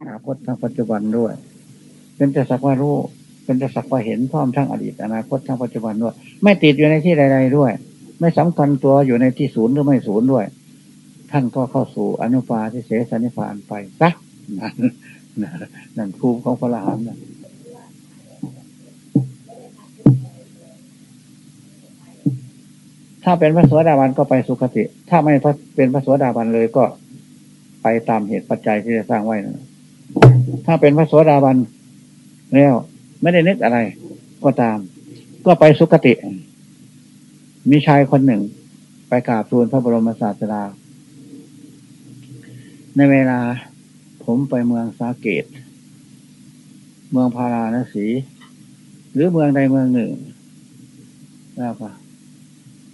อนาคตทั้งปัจจุบันด้วย เป็นแต่สักว่ารู้ เป็นแต่สักว่าเห็นพร้อมทั้งอดีต อนาคตทั้งปัจจุบันด้วย ไม่ติดอยู่ในที่ใด ๆ ด้วย ไม่สำคัญตัวอยู่ในที่ศูนย์หรือไม่ศูนย์ด้วย ท่านก็เข้าสู่อนุปาทิเสสนิพานไปซักนั่นคูของพระรหันต์ถ้าเป็นพระสวสดาบันก็ไปสุคติ ถ้าไม่เป็นพระสวสดาบันเลยก็ไปตามเหตุปัจจัยที่จะสร้างไว้นะ ถ้าเป็นพระสวสดาบันแล้วไม่ได้นึกอะไร ก็ตาม ก็ไปสุคติ มีชายคนหนึ่ง ไปกราบทูลพระบรมศาสดา ในเวลาผมไปเมืองสาเกต เมืองพาราณสี หรือเมืองใดเมืองหนึ่งแล้วก็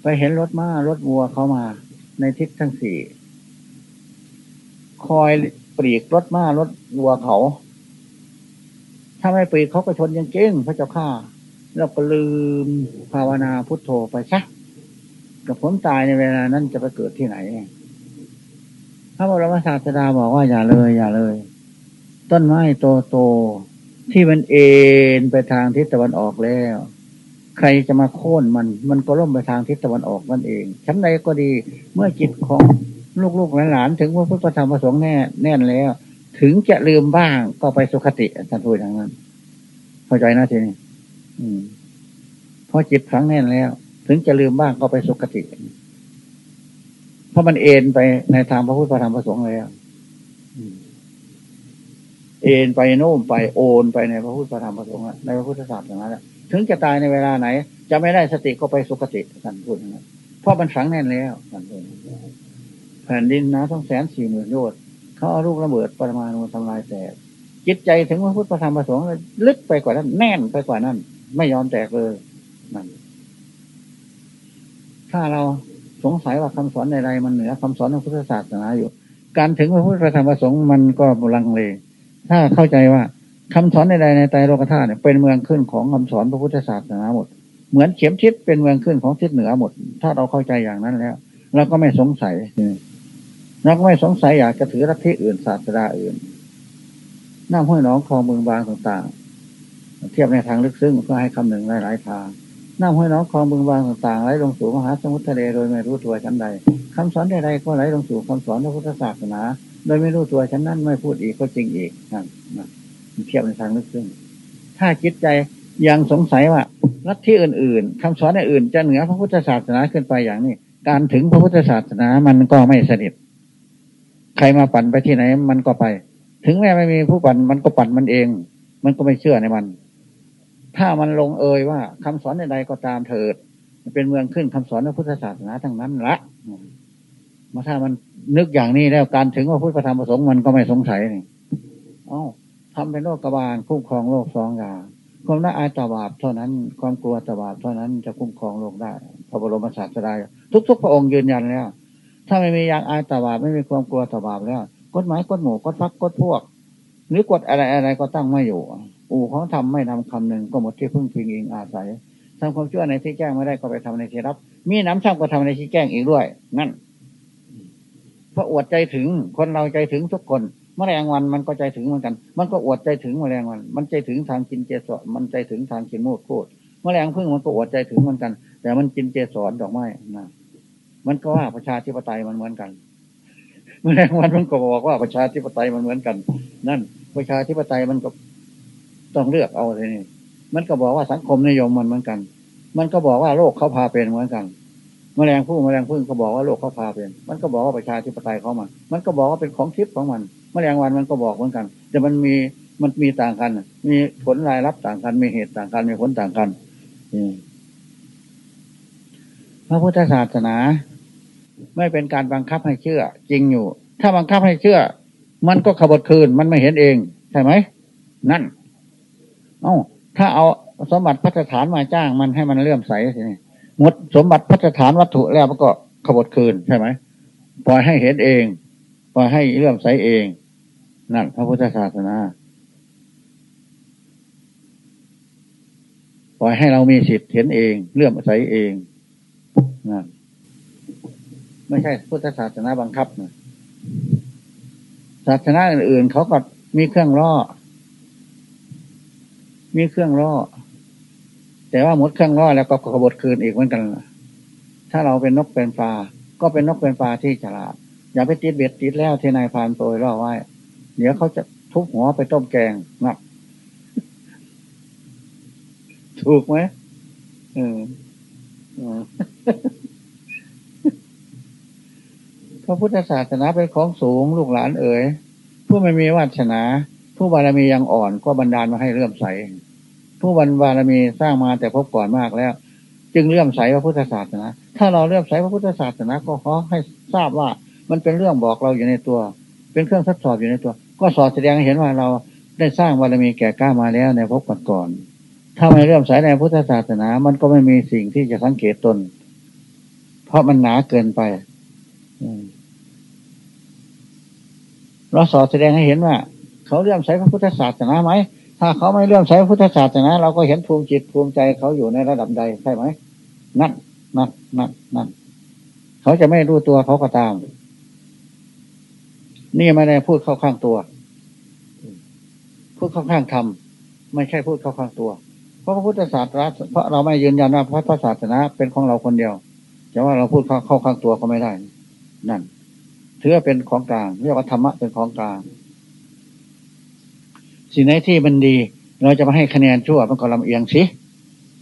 ไปเห็นรถม้ารถวัวเขามา ในทิศทั้งสี่ คอย ปรีกรถม้ารถวัวเขา ถ้าไม่ปรีกเขาก็ชนยังเก้งพระเจ้าข้าแล้วก็ลืมภาวนาพุทโธไปซะกับผมตายในเวลานั้นจะไปเกิดที่ไหนพระบรมศาสดาบอกว่าอย่าเลย อย่าเลย ต้นไม้โตโตที่มันเอ็นไปทางทิศตะวันออกแล้ว ใครจะมาโค่นมัน มันก็ล่มไปทางทิศตะวันออกนั่นเองชั้นใดก็ดี เมื่อจิตของ ลูกๆหลานๆถึงว่าพุทธธรรมประสงค์แน่แน่นแล้ว ถึงจะลืมบ้างก็ไปสุคติท่านพูดอย่างนั้น เข้าใจนะทีนี้อืมพอจิตฝังแน่นแล้ว ถึงจะลืมบ้างก็ไปสุคติ เพราะมันเอ็นไปในทางพระพุทธธรรมประสงค์แล้วเอ็นไปโน้มไปโอนไปในพระพุทธธรรมประสงค์ในพระพุทธศาสนาแล้วถึงจะตายในเวลาไหน จะไม่ได้สติก็ไปสุคติท่านพูดนะเพราะมันฝังแน่นแล้วท่านพูด แผ่นดินนะต้องแสนสี่หมื่นโยชน์เขาเอาลูกระเบิดปรมาณูทำลายแตกจิตใจถึงว่าพุทธธรรมประสงค์ลึกไปกว่านั้น แน่นไปกว่านั้น ไม่ยอมแตกเลยนั่นถ้าเราสงสัยว่าคำสอนใดๆมันเหนือคำสอนของพุทธศาสนาอยู่ การถึงพระพุทธธรรมประสงค์มันก็ลังเล ถ้าเข้าใจว่าคำสอนใดๆในไตรโลกธาตุเป็นเมืองขึ้นของคำสอนพระพุทธศาสนาหมด เหมือนเข็มทิศเป็นเมืองขึ้นของทิศเหนือหมด ถ้าเราเข้าใจอย่างนั้นแล้วเราก็ไม่สงสัย เราก็ไม่สงสัยอยากจะถือรัฐที่อื่นศาสนาอื่นน้ำห้อยน้องคลองเมืองบางต่างๆ เทียบในทางลึกซึ้งเพื่อให้คำหนึ่งหลายๆทางน้ำห้อยน้องคลองเมืองบางต่างๆไหลลงสู่มหาสมุทรทะเลโดยไม่รู้ตัวชั้นใดคำสอนใดๆก็ไหลลงสู่คำสอนพระพุทธศาสนา โดยไม่รู้ตัวชั้นนั้นไม่พูดอีกก็จริงอีกนั่นเทียบในทางลึกซึ้งถ้าจิตใจยังสงสัยว่าลัทธิอื่นๆคำสอนอื่นจะเหนือพระพุทธศาสนาขึ้นไปอย่างนี้ การถึงพระพุทธศาสนามันก็ไม่สนิท ใครมาปั่นไปที่ไหนมันก็ไป ถึงแม้ไม่มีผู้ปั่นมันก็ปั่นมันเอง มันก็ไม่เชื่อในมัน ถ้ามันลงเอยว่าคำสอนใดๆก็ตามเถิดเป็นเมืองขึ้นคำสอนพระพุทธศาสนาทั้งนั้นละมาถ้ามันนึกอย่างนี้แล้วการถึงว่าพุทธธรรมประสงค์มันก็ไม่สงสัยนี่อ๋อทำเป็นโรคกบาลคุ้มครองโลกสองอย่างความละอายตบาปเท่านั้น ความกลัวตบาปเท่านั้นจะคุ้มครองโลกได้พระบรมศาสดาทุกๆพระองค์ยืนยันแล้ว ถ้าไม่มีอยางอายตบาปไม่มีความกลัวตบาปแล้วกฎหมายกฎหมู่กฎพักกฎพวก หรือกฎอะไรอะไรก็ตั้งไม่อยู่ อู่ของทำไม่ทำคำหนึ่งก็หมดที่พึ่งพิงเองอาศัยทำความชั่วในที่แจ้งไม่ได้ก็ไปทำในที่รับ มีน้ำช่างก็ทำในที่แจ้งอีกด้วย นั่นเพราะอวดใจถึงคนเราใจถึงทุกคนมแมลงวันมันก็ใจถึงเหมือนกัน มันก็อวดใจถึงมแมลงวัน มันใจถึงทางกินเจสรมันใจถึงทางกินโมดโคตรมแมลงพึ่งมันก็อวดใจถึงเหมือนกัน แต่มันกินเจสรดอกไม้นะ มันก็ว่าประชาธิปไตยมันเหมือนกันมแมลงวันมันก็บอกว่าประชาธิปไตยมันเหมือนกัน นั่น ประชาธิปไตยมันก็ต้องเลือกเอาเลยนี่มันก็บอกว่าสังคมนิยมมันเหมือนกัน มันก็บอกว่าโลกเขาพาเป็นเหมือนกันมแมลงผู้มแมลงพึ่งก็บอกว่าโลกเขาพาเป็น มันก็บอกว่าประชาธิปไตยเขามัน มันก็บอกว่าเป็นของทิพย์ของมันมแมลงวันมันก็บอกเหมือนกัน แต่มันมีมันมีต่างกัน มีผลรายรับต่างกัน มีเหตุต่างกัน มีผลต่างกันพระพุทธศาสนา ไม่เป็นการบังคับให้เชื่อ จริงอยู่ ถ้าบังคับให้เชื่อ มันก็ขบคืนมันไม่เห็นเอง ใช่ไหมนั่น เอ้าถ้าเอาสมบัติพัฒฐานมาจ้างมันให้มันเลื่อมใสสิหมดสมบัติพัฒฐานวัตถุแล้วมันก็ขบคืนใช่ไหมปล่อยให้เห็นเองปล่อยให้เลื่อมใสเอง นั่นพระพุทธศาสนาปล่อยให้เรามีสิทธิ์เห็นเอง เลื่อมใสเองนั่น ไม่ใช่พุทธศาสนาบังคับนะศาสนาอื่นๆเขาก็มีเครื่องล่อ มีเครื่องล่อ แต่ว่าหมดเครื่องล่อแล้วก็กบฏคืนอีกเหมือนกันถ้าเราเป็นนกเป็นปลา ก็เป็นนกเป็นปลาที่ฉลาด อย่าไปติดเบ็ดติดแล้วที่นายพานโปรยล่อไว้ เดี๋ยวเขาจะทุบหัวไปต้มแกงนักถูกไหมเออ พระพุทธศาสนาเป็นของสูงลูกหลานเอ๋ยผู้ไม่มีวาสนา ผู้บารมียังอ่อนก็บันดาลมาให้เลื่อมใส ผู้บรรบารมีสร้างมาแต่พบก่อนมากแล้ว จึงเลื่อมใสพระพุทธศาสนา ถ้าเราเลื่อมใสพระพุทธศาสนาก็ขอให้ทราบว่ามันเป็นเรื่องบอกเราอยู่ในตัว เป็นเครื่องทดสอบอยู่ในตัว ก็สอดแสดงให้เห็นว่าเราได้สร้างบารมีแก่กล้ามาแล้วในพบก่อนก่อนถ้าไม่เลื่อมใสในพุทธศาสนา มันก็ไม่มีสิ่งที่จะสังเกตตน เพราะมันหนาเกินไป เราสอดแสดงให้เห็นว่า เขาเลื่อมใสพระพุทธศาสนาไหม ถ้าเขาไม่เลื่อมใสพระพุทธศาสนา เราก็เห็นภูมิจิตภูมิใจเขาอยู่ในระดับใดใช่ไหมนั่นนั่นนั่นนั่นเขาจะไม่รู้ตัวเขาก็ตาม นี่ไม่ได้พูดเข้าข้างตัว พูดเข้าข้างธรรมไม่ใช่พูดเข้าข้างตัว เพราะพระพุทธศาสนาเพราะเราไม่ยืนยันว่าพระพุทธศาสนาเป็นของเราคนเดียวแต่ว่าเราพูดเข้าเข้าข้างตัวก็ไม่ได้ นั่น ถือว่าเป็นของกลางเรียกว่าธรรมะเป็นของกลาง สิ่งไหนที่มันดี เราจะมาให้คะแนนชั่วมันก็ลำเอียงสิ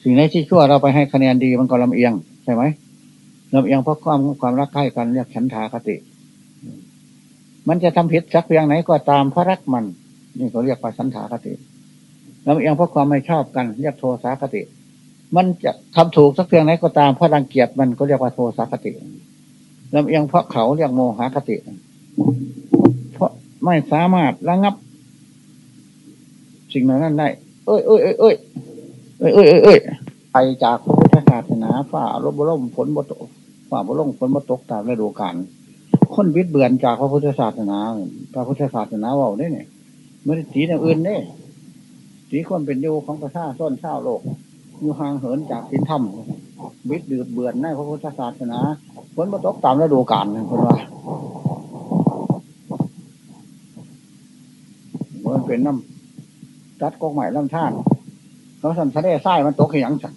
สิ่งไหนที่ชั่วเราไปให้คะแนนดีมันก็ลำเอียงใช่ไหมลำเอียงเพราะความความรักใคร่กันเรียกฉันทาคติ มันจะทำผิดสักเพียงไหนก็ตามเพราะรักมัน นี่เขาเรียกว่าสันทาคติลำเอียงเพราะความไม่ชอบกัน เรียกโทสาคติ มันจะทำถูกสักเพียงไหนก็ตามเพราะรังเกียจมันก็เรียกว่าโทสาคติ ลำเอียงเพราะเขาเรียกโมหะคติ เพราะไม่สามารถระงับ สิ่งนั้นได้เอ้ยเอ้ยเอ้ยเอ้ยเอ้ยเอ้ยเอ้ยไปจากพระพุทธศาสนาฝ่าลบบล่มฝนบตกฝ่าบล่มฝนบตกตามฤดูกาลคนวิทย์เบือนจากพระพุทธศาสนา พระพุทธศาสนาว่าได้เนี่ยไม่ได้ตีอย่างอื่นเนี่ยสีคนเป็นโยของประชาส้นชาวโลกอยู่ห่างเหินจากสินธรรม วิทย์ดืดเบือนในพระพุทธศาสนาฝนมาตกตามฤดูกาลคนว่ามันเป็นน้ำตัดกอกใหม่ลำท่านเขาสั่นทะเลทรายมันตกขยังสั่น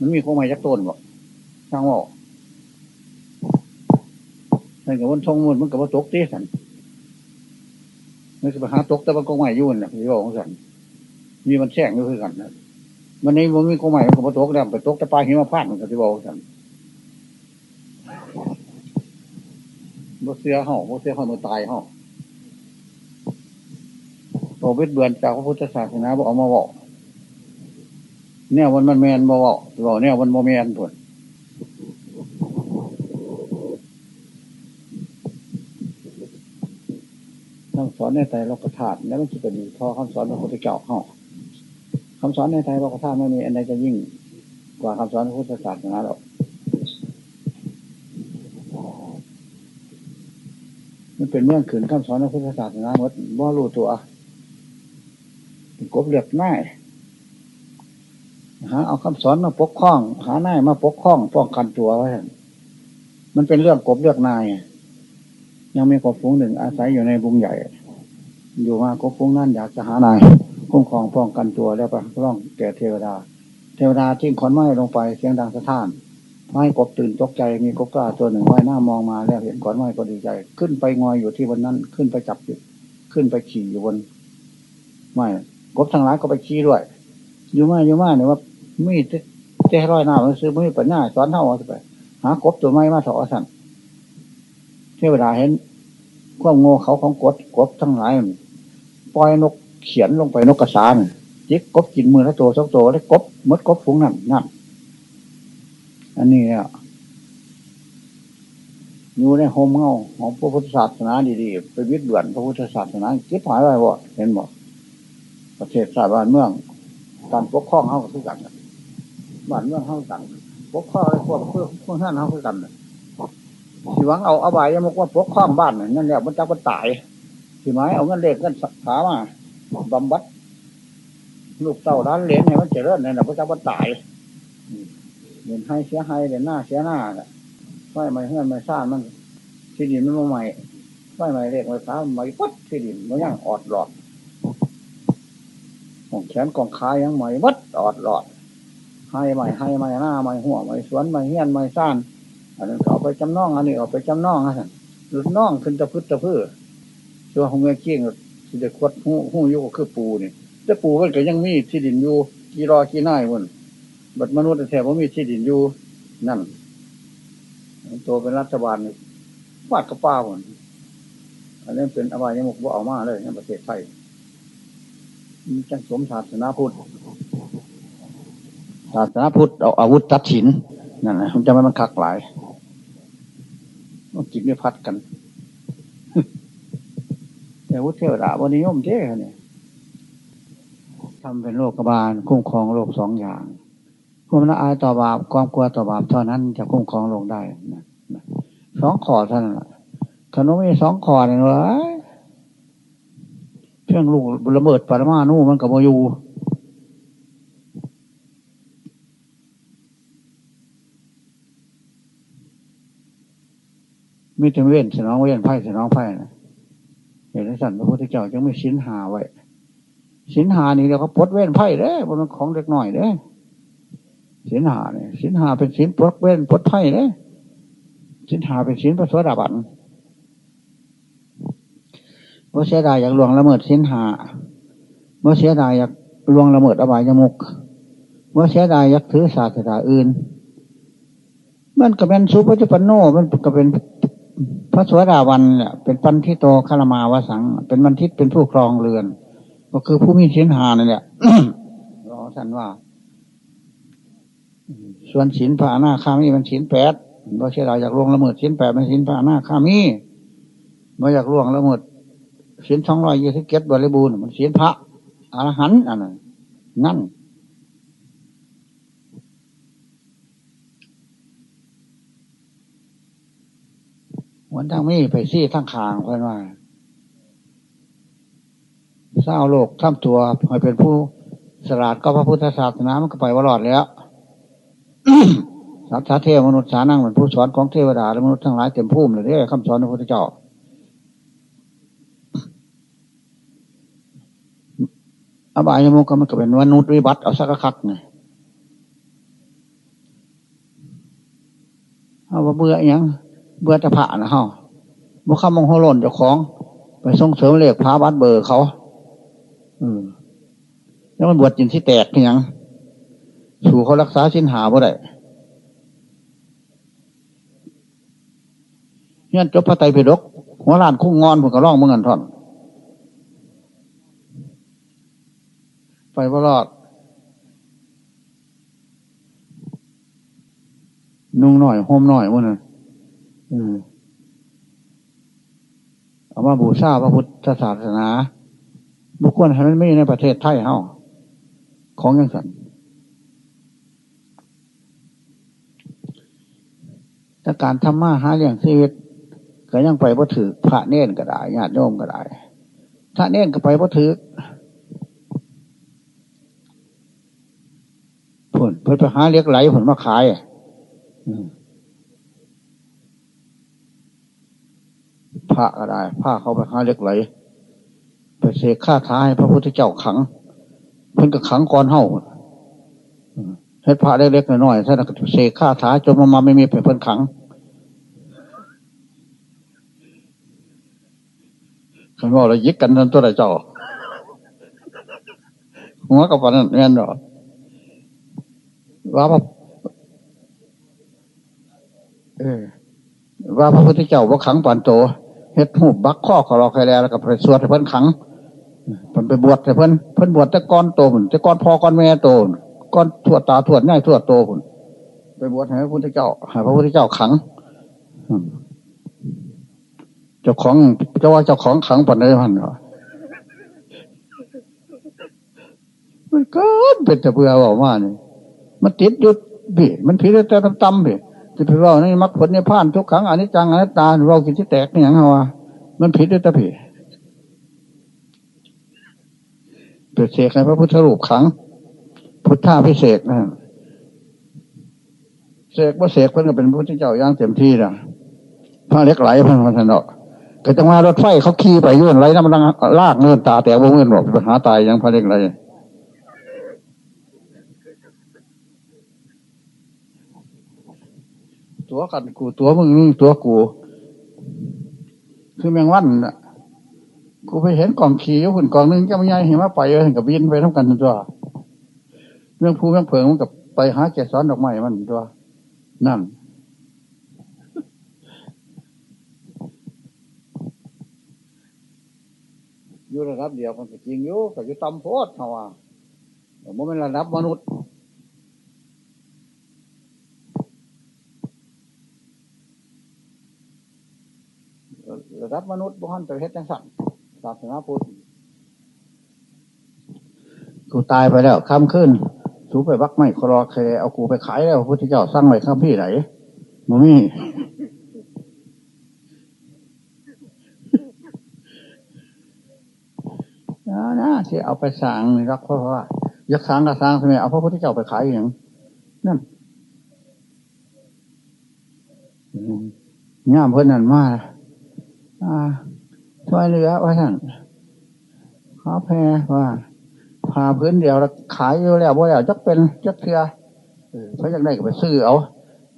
มันมีกอกใหม่จักต้นบอกช่างบอกนั่นกับวันทงมันมันกับว่าตกตีสั่นมันจะไปหาตกแต่ว่ากอกใหม่ยุ่นนะพี่บอกของสั่นมีมันแช่งอยู่คือกันนะ วันนี้มันมีกองใหม่มันก็มาตกแล้วไปตกแต่ปลาหิมะพานมันก็ที่บอกกันบ่เสียห่อบ่เสียห่อมันตายห่อโอเวทเบือนจากพระพุทธศาสนาบอกเอามาบอกเนี่ยวันมันแมนบอกบอกเนี่ยวันโมแมนผลคำสอนในใจเราก็ถาดแล้วมันจะเป็นพอคำสอนพระพุทธเจ้าห่อ คำสอนในไทยพระพุทธไม่มีอะไรจะยิ่งกว่าคำสอนพระพุทธศาสนาหรอกมันเป็นเมื่องขืนคำสอนพระพุทธศาสนาหมดว่ารู้ตัวกบเลือกง่ายหาเอาคำสอนมาปกคล้อง หาหน้ามาปกคล้องป้องกันตัวไว้มันเป็นเรื่องกบเลือกนาย ยังมีกบฟุ้งหนึ่งอาศัยอยู่ในบุงใหญ่ อยู่มากบฟุ้งนั่นอยากจะหานาย คุ้มครองป้องกันตัวแล้วก็ร้องแก่เทวดา เทวดาทิ้งขอนไม้ลงไปเสียงดังสะท้านไม้กบตื่นตกใจมีกบกล้าตัวหนึ่งว่ายหน้ามองมาแล้วเห็นขอนไม้ก็ดีใจ ขึ้นไปงอยอยู่ที่บนนั้นขึ้นไปจับอยู่ขึ้นไปขี่อยู่บนไม้กบทั้งหลายก็ไปขี่ด้วย อยู่มาอยู่มาเนี่ยว่ามีเจ้ร้อยหน้ามันซื้อไม่ปัญญาสอนเท่าเอาไปหากบตัวไม้มาถอสั่นเทวดาเห็นความโง่เขาของกบกบทั้งหลายปล่อยนก เขียนลงไปนกกระสานจิกกบกินมือละตัวสองตัวแล้วกบมดกบฟุ้งนั่นนั่นอันนี้เนี่ยอยู่ในโฮมเงาของพระพุทธศาสนาดีๆไปวิทย์เบือนพระพุทธศาสนาคิดหายไปบ่เห็นบ่ประเทศชาติบ้านเมืองการปกครองเขาคือกันบ้านเมืองเขากันปกครองพวกเพื่อพวกท่านเขาคือกันสิวังเอาอบายยมกว่าปกครองบ้านนั่นแหละมันจะมันตายสิไม้เอาเงินเล็กเงินสักขามา บำบัดลูกเต่าร้านเลี้ยงเนี่ยมันเจริญเนี่ยนะพระเจ้าก็ตายเห็นให้เสียให้เห็นหน้าเสียหน้าไฟไม่เฮือนไม่ซ่านมันที่ดินมันมาใหม่ไม่ไม่เรียกไม่ฟ้าไม่วัดที่ดินมันยังออดหลอดของแขนกองขายังไม่วัดออดหลอดให้ใหม่ให้ใหม่หน้าใหม่หัวใหม่สวนใหม่เฮียนใหม่ซ่านอันนั้นเอาไปจำนองอันนี้เอาไปจำนองอะหลุดน่องขึ้นตะพื้นตะพื้นตัวของเงยเกี้ยง ที่จะคดหูหูยุก็คือปูนี่แต่ปูมันก็ยังมีที่ดินอยู่กี่รอกี่น่ายมันบัดมนุษย์แท้ว่ามีที่ดินอยู่นั่นตัวเป็นรัฐบาลฟาดกระป้ามันอันนี้เป็นอบายมุกว่เอามาเลยในประเทศไทยมีจังสมศาสนาพุทธศาสนาพุทธเอาอาวุธตัดฉินนั่นแหละมันจะไม่มันคักหลายมันกินไม่พัดกัน แต่วุฒิเทวดาวันนิยมเท่เนี่ยทำเป็นโรคบาลคุ้มครองโรคสองอย่างความละอายต่อบาปความกลัวต่อบาปเท่านั้นจะคุ้มครองโลกได้นะสองขอท่านขนมมีสองขอเนี่ยวะเพียงลูกระเบิดปรมาณูมันกับโมยูมีแต่เว้นสนองเว้นไพ่สนองไพ่นะ เห็นสันพระพุทธเจ้าจึงไม่ชิ้นหาไว้สินหานี่เดี๋ยวเขาปลดเว้นไพ่เด้มันของเล็กหน่อยเด้สินหาเนี่ยสินหาเป็นสินปลดเว้นปลดไพ่เด้สินหาเป็นสินพระสวสดาบันเมื่อเสียดายอยากลวงละเมิดสินหาเมื่อเสียดายอยากลวงละเมิดอบายมุกเมื่อเสียดายอยากถือศาสนาอื่น มันก็เป็นสุปฏิปันโนมันก็เป็น พระสวสดาวันเนี่ยเป็นปันทิโตคารมาวสัง เป็นมันทิตเป็นผู้ครองเรือน ก็คือผู้มีชิ้นหานี่แหละรอท่านว่า ส่วนศีลพระอนาคามีมันศีลแปดเพราเชื่อเราอยากล่วงละเมิดศีลแปดมันศีลพระอนาคามีเมื่ออยากล่วงละเมิดศีลสองร้อยยี่สิบเก็ดบริบูรณ์มันศีลพระอรหันต์อันนั้นนั่น วันทั้งมีไปซี่ทั้งคางเพื่อนว่าเศร้าโลกท่ำตัวให้เป็นผู้สลาดก็พระพุทธศาสนามันก็ไปวรอดแล้วสัตว์เทวมนุษย์สานั่งเหมือนผู้สอนของเทวดาและมนุษย์ทั้งหลายเต็มภูมิเลยเนี่ยคำสอนของพระพุทธเจ้า อบายมุกก็มันก็เป็นมนุษย์วิบัติเอาสักคักไงเอาเบื่ออย่าง เบื่อตะผะนะเฮาบุคคลมงโหล่นเจ้าของ ไปส่งเสริมเลขพาบัตเบอร์เขา อืม แล้วมันบวชจินที่แตกยังสู่เขารักษาสิ้นหาบ่ได้เนี่ยจบพระไตรปิฎกหัวล้านคุ้งงอนผมก็ร้องเมื่อกันท่อน ไปว่ารอด นุ่งหน่อยห่มหน่อยมื่อนั้น เอามาบูชาพระพุทธศาสนา บุคคลให้มันไม่ในประเทศไทยเฮาของยังสันถ้าการทำมาหาเลี้ยงชีวิตก็ยังไปบ่ถือพระเน้นก็ได้ญาติโยมก็ได้พระเน้นก็ไปบ่ถือผลเพื่อไปหาเลี้ยงไหลผลมาขาย พระก็ได้ผ้าเขาไปหาเลี้ยงไหล ไปเสกข้าท้าให้พระพุทธเจ้าขัง เพิ่นก็ขังก่อนเฮาเฮ็ดพระเล็กๆน้อยๆท่านก็เสกข้าท้าจนมามาไม่มีเพิ่นขังขันว่าเรายึดกันนั่นตัวไหนเจ้าหัวกับปันนั่นแม่นหรอว่าพระเออว่าพระพุทธเจ้าว่าขังปันโต เฮ็ดหูบักข้อขอรอใครแล้วแล้วก็ไปสวดให้เพิ่นขังเพิ่นไปบวชให้เพิ่นเพิ่นบวชแต่ก้อนโตผุนแต่ก้อนพ่อก้อนแม่โตก้อนทวดตาทวดง่ายทวดโตผุนไปบวชให้พระพุทธเจ้าให้พระพุทธเจ้าขังเจ้าของเจ้าว่าเจ้าของขังปันได้พันเหรอมันก็เป็นแต่เพื่อบอกว่านี่มันติดยุดพี่มันผิดแต่ตำๆพี่ จะไปว่านี่มรรคผลในผ่านทุกครั้งอนิจจังอนัตตาเรากินที่แตกนี่อย่างเรามันผิดด้วยตะพี่เปิดเสกให้พระพุทธรูปขัง พุทธาพิเศษนะเสกว่าเสกเพิ่นก็เป็นพระพุทธเจ้าย่างเต็มที่นะพระเล็กไหลพันพันธนอก็จังว่ารถไฟเขาขี่ไปยื่นไรน้ำมันลากเงินตาแต่วงเงินบอกปัญหาตายยังพระเด็กไร ตัวกันกูตัวมึงนี่ตัวกู คือแมงวันอะกูไปเห็นกล่องขี่หุ่นกล่องนึงจะไม่ใหญ่เห็นว่าไปเออกับวินไปทั้งกันตัวเรื่องภูเรื่องเผิงมันกับไปหาแกซ้อนดอกไม้มันตัว นั่นอยู่ระดับเดียวมันก็จริงอยู่ก็อยู่ต่ำโพดเขาว่ามันเป็นระดับมนุษย์ ระดับมนุษย์บุหันจะเฮ็ดจังสันศาสนาพุทธกูตายไปแล้วค้ำขึ้นสูไปวักไม่ครอเคเอากูไปขายแล้วพระพุทธเจ้าสร้างไว้ข้ามพี่ไหนมึงนี่นะนะที่เอาไปสร้างรักเพราะว่ายักสร้างก็สร้างใช่ไมเอาพระพุทธเจ้าไปขายอย่างนั่นงามเพื่อนนั่นมาก ช่วยเหลือว่าท่านขอแพรว่าพาพื้นเดียวขายอยู่แล้วว่าแล้วจักเป็นจักเทือเพราะยังได้ก็ไปซื้อเอา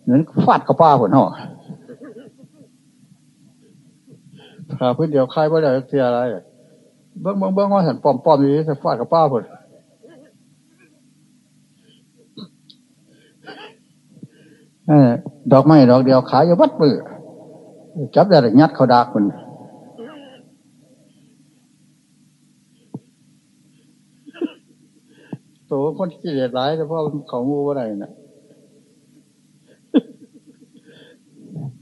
เหมือนฟาดกระป้าผลห่อพาพื้นเดียวขายว่าแล้วจักเทืออะไรเบิ้งเบิ้งเบิ้งว่าสันปอมปอมอยู่จะฟาดกระป้าผลดอกไม้ดอกเดียวขายอยู่วัดมือ จับได้ยัดเขาดากคนตัวคนที่เดียดร้ายเฉพาะเขางูอะไรน่ะ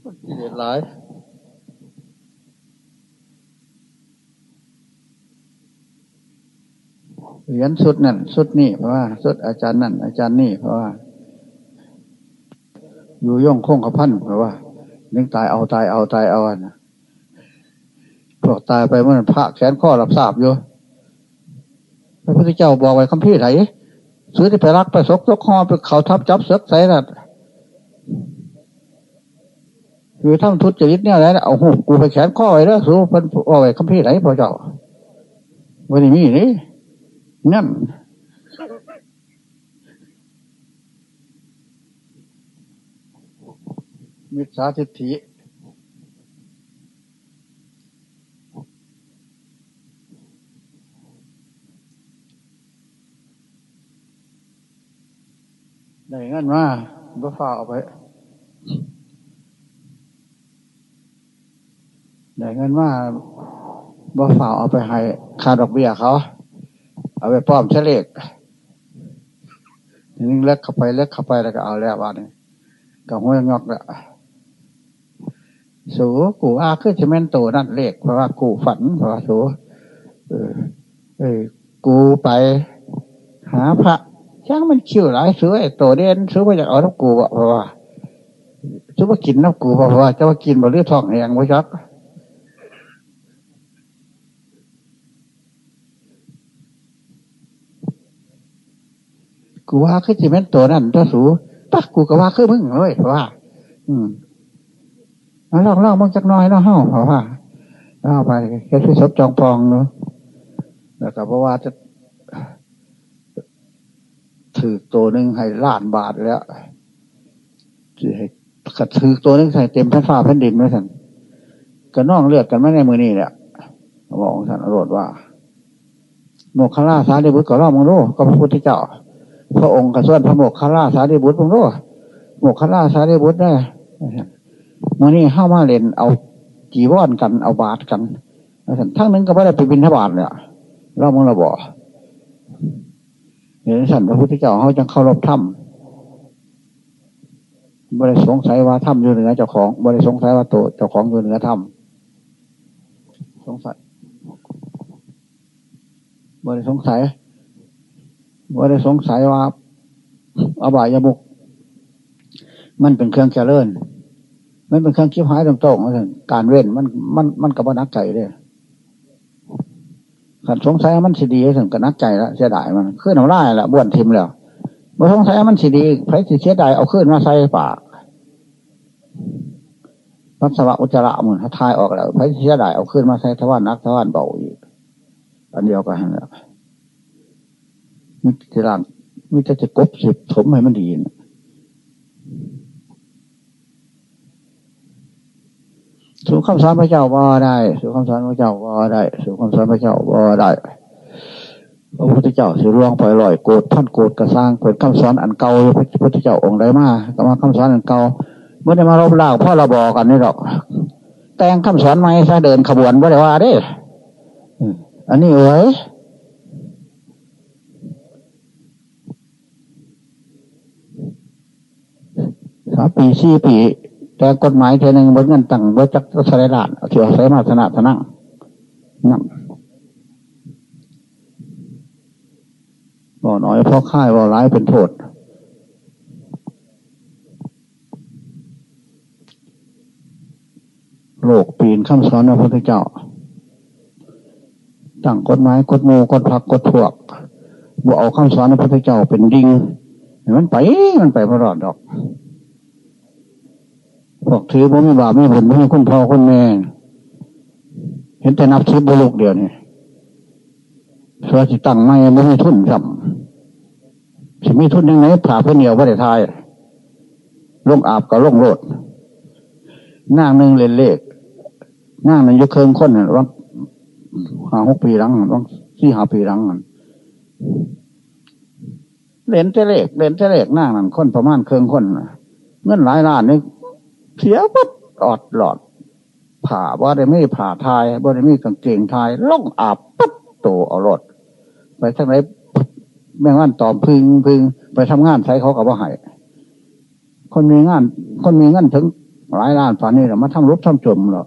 คนที่เดียดร้ายเหรียญสุดนั่นสุดนี่เพราะว่าสุดอาจารย์นั่นอาจารย์นี่เพราะว่า อยู่ย่องคงกระพันเพราะว่า นึงตายเอาตายเอาตายเอาอะพวกตายไปเมื่อพระแขนข้อรับทราบอยู่พระพุทธเจ้าบอกไว้คำพี่ไหนซื้อที่ไปรักไปซกซกคอไปเขาทับจับเสกใส่น่ะคือท่านทุจริตเนี่ยแหละเอาหูกูไปแขนข้อไว้แล้วสู้เป็นเอาไว้คำพี่ไหนพอเจ้าวันนี้มีนี่งั้น มิจฉาทิฏฐิ ได้เงินมาบ่ฝากเอาไป ได้เงินมาบ่ฝากเอาไปให้ค่าดอกเบี้ยเขา เอาไปป้อมเฉลกนึงเล็กเข้าไปเล็กเข้าไปแล้วก็เอาแล้ววันนี้กับหัวงอกแล้ว สูกูอาคือจะแม่นโตนั่นเลขเพราะว่ากูฝันเพราะว่าสูเออเออกูไปหาพระช่างมันคิวหลายซื้อไอ้โตเด่นซื้อมาจากเอาน้ำกูเพราะว่าซื้อมากินน้ำกูเพราะว่าจะมากินมาเลือดทองแหงไว้ชักกูว่าคือจะแม่นโตนั่นตัวสูปักกูก็ว่าคือมึงเลยเพราะว่า อืม ลองลองมึงจักน้อยเนาเฮาเพราะว่าเอาไปแค่ที่ศพจองปองเนาะแล้วก็เพราะว่าจะถือตัวหนึ่งให้ล้านบาทแล้วให้ขัดถือตัวหนึ่งใส่เต็มแผ่นฟ้าแผ่นดินไว้ท่นก็น้องเลือกกันไม่ในมือนี่แหละบอกท่านอรรถว่า โมคคลาสารีบุตรก็ร่อมังโลก็พระพุทธเจ้า พระองค์กระส่วนพระโมคคลาสารีบุตรมังโลโมคคลาสารีบุตรได้ มื่อนี้เข้ามาเล่นเอาจีวรกันเอาบาทกันทั้งนึงก็ไม่ได้ไปบินทบาทเนี่ยเรามื่อเราบอกเห็นสันพระพุทธเจ้าเขาจังเข้ารบถ้ำบริสงสัยว่าถ้ำอยู่เหนือเจ้าของบริสงสัยว่าโตเจ้าของอยู่เหนือถ้ำสงสัยบริสงสัยบริสงสัยว่าอบายมุก มันเป็นเครื่องแกเลิน มันเป็นเครื่องคิดหายตรงๆการเว้นมันมันมันกับนักใจเลยขันสงสัยมันสิดีถึงกับนักใจแล้วเสียดายมันขึ้นเอาไล่ละบ้วนทิมแล้วเมื่อสงสัยมันสิดีไผสิเสียดายเอาขึ้นมาใส่ปากปพัสวะอุจจาระมือนทายออกแล้วพรเสียดายเอาขึ้นมาใช้ทวารนักทวารเบาอีกอันเดียวกันนะมิตรลังมิตรจะกบสิบถมให้มันดีนะ สู่คำสอนพระเจ้าบ่ได้ สู่คำสอนพระเจ้าบ่ได้ สู่คำสอนพระเจ้าบ่ได้พระพุทธเจ้าสิร่วงปล่อยลอยโกรธท่านโกรธกระสร้างเป็นคำสอนอันเก่าพระพุทธเจ้าองค์ใดมาก็มาคำสอนอันเก่าเมื่อได้มาลบล้างพ่อเราบอกกันนี่หรอกแต่งคำสอนใหม่ซะเดินขบวนบ่าได้ว่าเด้อันนี้เอ้ยสามปีสี่ปี แต่กฎหมายเทนึงบนเงินตังบนจักรสลายลานเที่ยวใช้มาสนะสนั่งนั่งบ่น้อยเพราะค่ายบ่ร้ายเป็นโทษโลกปีนข้ามสอนพระพุทธเจ้าตั้งกฎหมายกฎโมกฎพักกฎพวกบ่เอาข้ามสอนพระพุทธเจ้าเป็นดิงมันไปมันไปพระรอดดอก พวกถือว่าไม่บาปไม่ผลไม่คุณพ่อคุณแม่ เห็นแต่นับชิบบุลุกเดียวนี่สวัสดิตั้งไม่ไม่มีทุนจำสิมีทุนยังไงผ่าเพื่อเหนียวประเทศไทยลงอาบกับลงโลดหน้าหนึ่งเล่นเลขน้าหนึ่งยกเคิงคนว่าหาหกปีหลังต้องสี่หาปีหลังเล่นเตเลขเล่นเตเลขหน้านั่นคนประมาณเคิงคนเงินหลายล้านนี่ เสียปั๊บอดหลอดผ่าว่าได้ไม่ผ่าทายว่าได้ไม่กางเกงทายล่องอาบปั๊บโตเอารถไปทางไหนแม่งานตอมพึงพึงไปทำงานใช้เขากับว่าหายคนมีงาน คนมีงินถึงหลายล้านฝันนี่แหละมาทำรบทำจมหรอ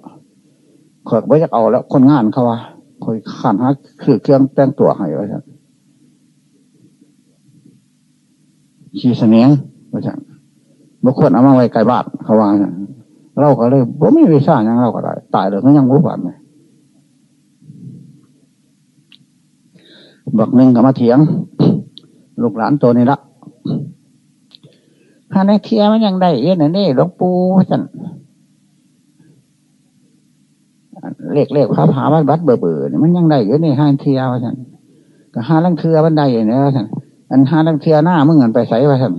ขอยไว้จะเอาแล้ว คนงานเขาว่าคอยขันฮักคือเครื่องแต่งตัวให้ไว้ช่ขี่เสนียงไว้ช่ บุคคลเอามาไว้ไกลบ้านเขาว่าเราก็เลยบ่มีวิชาอย่างเราก็ได้ตายเลยก็ยังรู้ฝันเลยบักหนึ่งกับมาเถียง ลูกหลานตัวนี้ละถ้าในเทียมันยังได้เอ็นนี่หลวงปู่ท่านเล็กเล็กพระผาวัดบัดเบื่อเบื่อนี่มันยังได้เยอะนี่ห้าเทียว่าท่านก็ห้าลังเทือบันไดอย่างนี้ว่าท่านอันห้าลังเทียหน้ามึงเงินไปใส่ว่าท่น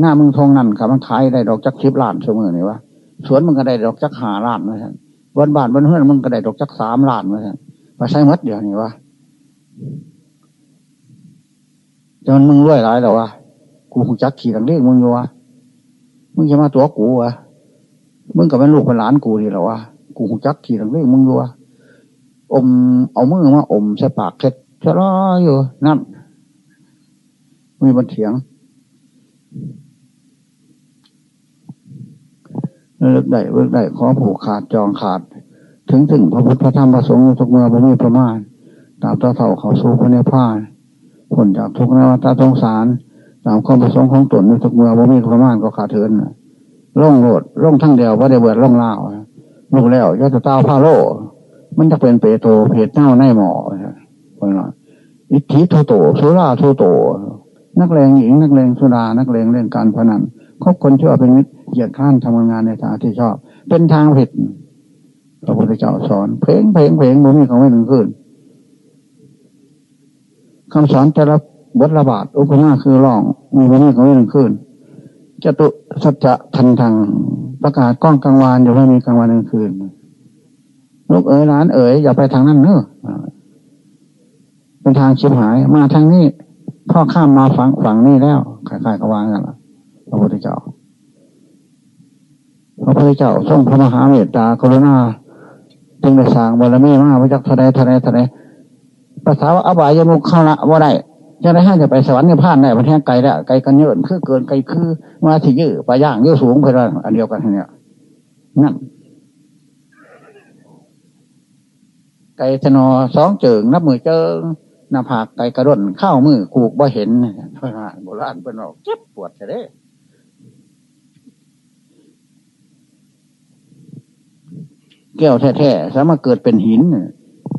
หน้ามึงทองนั่นครับมันขายได้ดอกจักชิบล้านเสมอนี่วะสวนมึงก็ได้ดอกจักหาล้านมาท่านวันบ้านวันเฮือนมึงก็ได้ดอกจักสามล้านมาท่านมาใช้มัดเดียวนี่วะจนมึงรวยหลายแล้ววะกูคงจักขี่ตังเลี้ยมึงอยู่วะมึงจะมาตัวกูวะมึงกับเป็นลูกเป็นหลานกูดีหรอวะกูคงจักขี่ตังเลี้ยมึงอยู่วะอมเอามือมาอมใส่ปากเค็ดชะล้ออยู่นั่นมีบันเถียง เลิกได้เลิกได้ขอผูกขาดจองขาด ถึงถึงพระพุทธพระธรรมพระสงฆ์ทุกเมื่อพระมีพระมาตามต่อเท่าเขาสู้พระเนพานผลจากทุกนวัตสงสารตามความประสงค์ของตนในทุกเมื่อพระมีพระมาก็ขาดเถินร่องโลดร่องทั้งเดียวว่าได้เบิดร่องเล่าลูกแล้วยอดเต้าผ้าโลมันจะเป็นเปโตเพจเน่าในหมอคนละอิทธิโทโตสุราโทโต นักเลงหญิงนักเลงสุดานักเลงเล่นการพนันคบคนชั่วเป็นมิตร เหยียดข้านทำงานในทางที่ชอบ เป็นทางผิดพระพุทธเจ้าสอน เพลงเพลงเพลงมันมีของไม่ถึงขึ้นคำสอนแต่ละบทระบาดอุปมาคือร้องมีมันมีของไม่ถึงขึ้นจตุสัจจะทันทางประกาศกล้องกลางวานอยู่ไม่มีกลางวันกลางคืนลูกเอ๋ยร้านเอ๋ยอย่าไปทางนั้นเนอะเป็นทางชิบหาย มาทางนี้พ่อข้ามมาฝั่งฝั่งนี้แล้วขายๆก็วางกันละพระพุทธเจ้า พระพุทธเจ้าทรงพระมหาเมตตากรุณาจึงได้สร้างบารมีมาพระจักทะเลทะเลทะเลภาษาว่าอบายมุขเข้าละว่าได้จะได้ให้จะไปสวรรค์เนี่ยพาดได้ประเทศไกลแล้วไกลกันเยอะคือเกินไกลคือมาที่ยืดปลาย่างยืดสูงไปแล้วอันเดียวกันเนี่ยนั่นไก่ชนอสองเจิงนับมือเจิงหน้าผากไก่กระดนเข้ามือกูกบ่เห็นโบราณเป็นออกเจ็บปวดเด้ แก้วแท้ๆสามารถเกิดเป็นหิน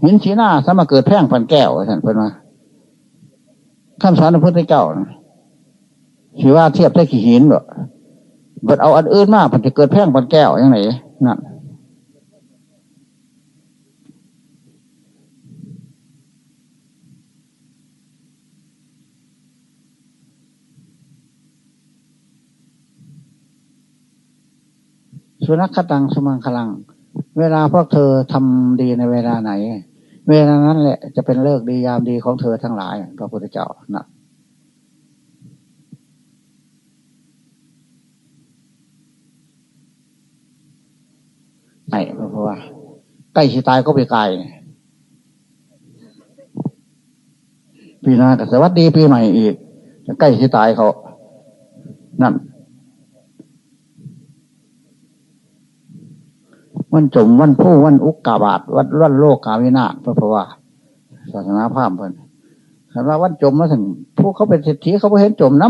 หินชีหน้าสามารถเกิดแท่งพันแก้วท่านเป็นมาคำสอนพระพุทธเจ้าคือว่าเทียบได้กี่หินบ่บัดเอาอันอื่นมากมันจะเกิดแพ่งพันแก้วยังไงนั่นสุนัขตังสมังคลัง เวลาพวกเธอทำดีในเวลาไหน เวลานั้นแหละจะเป็นเลิกดียามดีของเธอทั้งหลายพระพุทธเจ้านะไม่เพราะว่า ใกล้ชิตายก็ไปไกลปีหน้าก็สวัสดีปีใหม่อีกใกล้ชิตายเขานั่น วันจมวันผู้วันอุกกาบาทวันวันโลกกาวินาศเพราะว่าศาสนาพราหมณ์เพิ่นคำว่าวันจมมาถึงผู้เขาเป็นเศรษฐีเขาไม่เห็นจมน้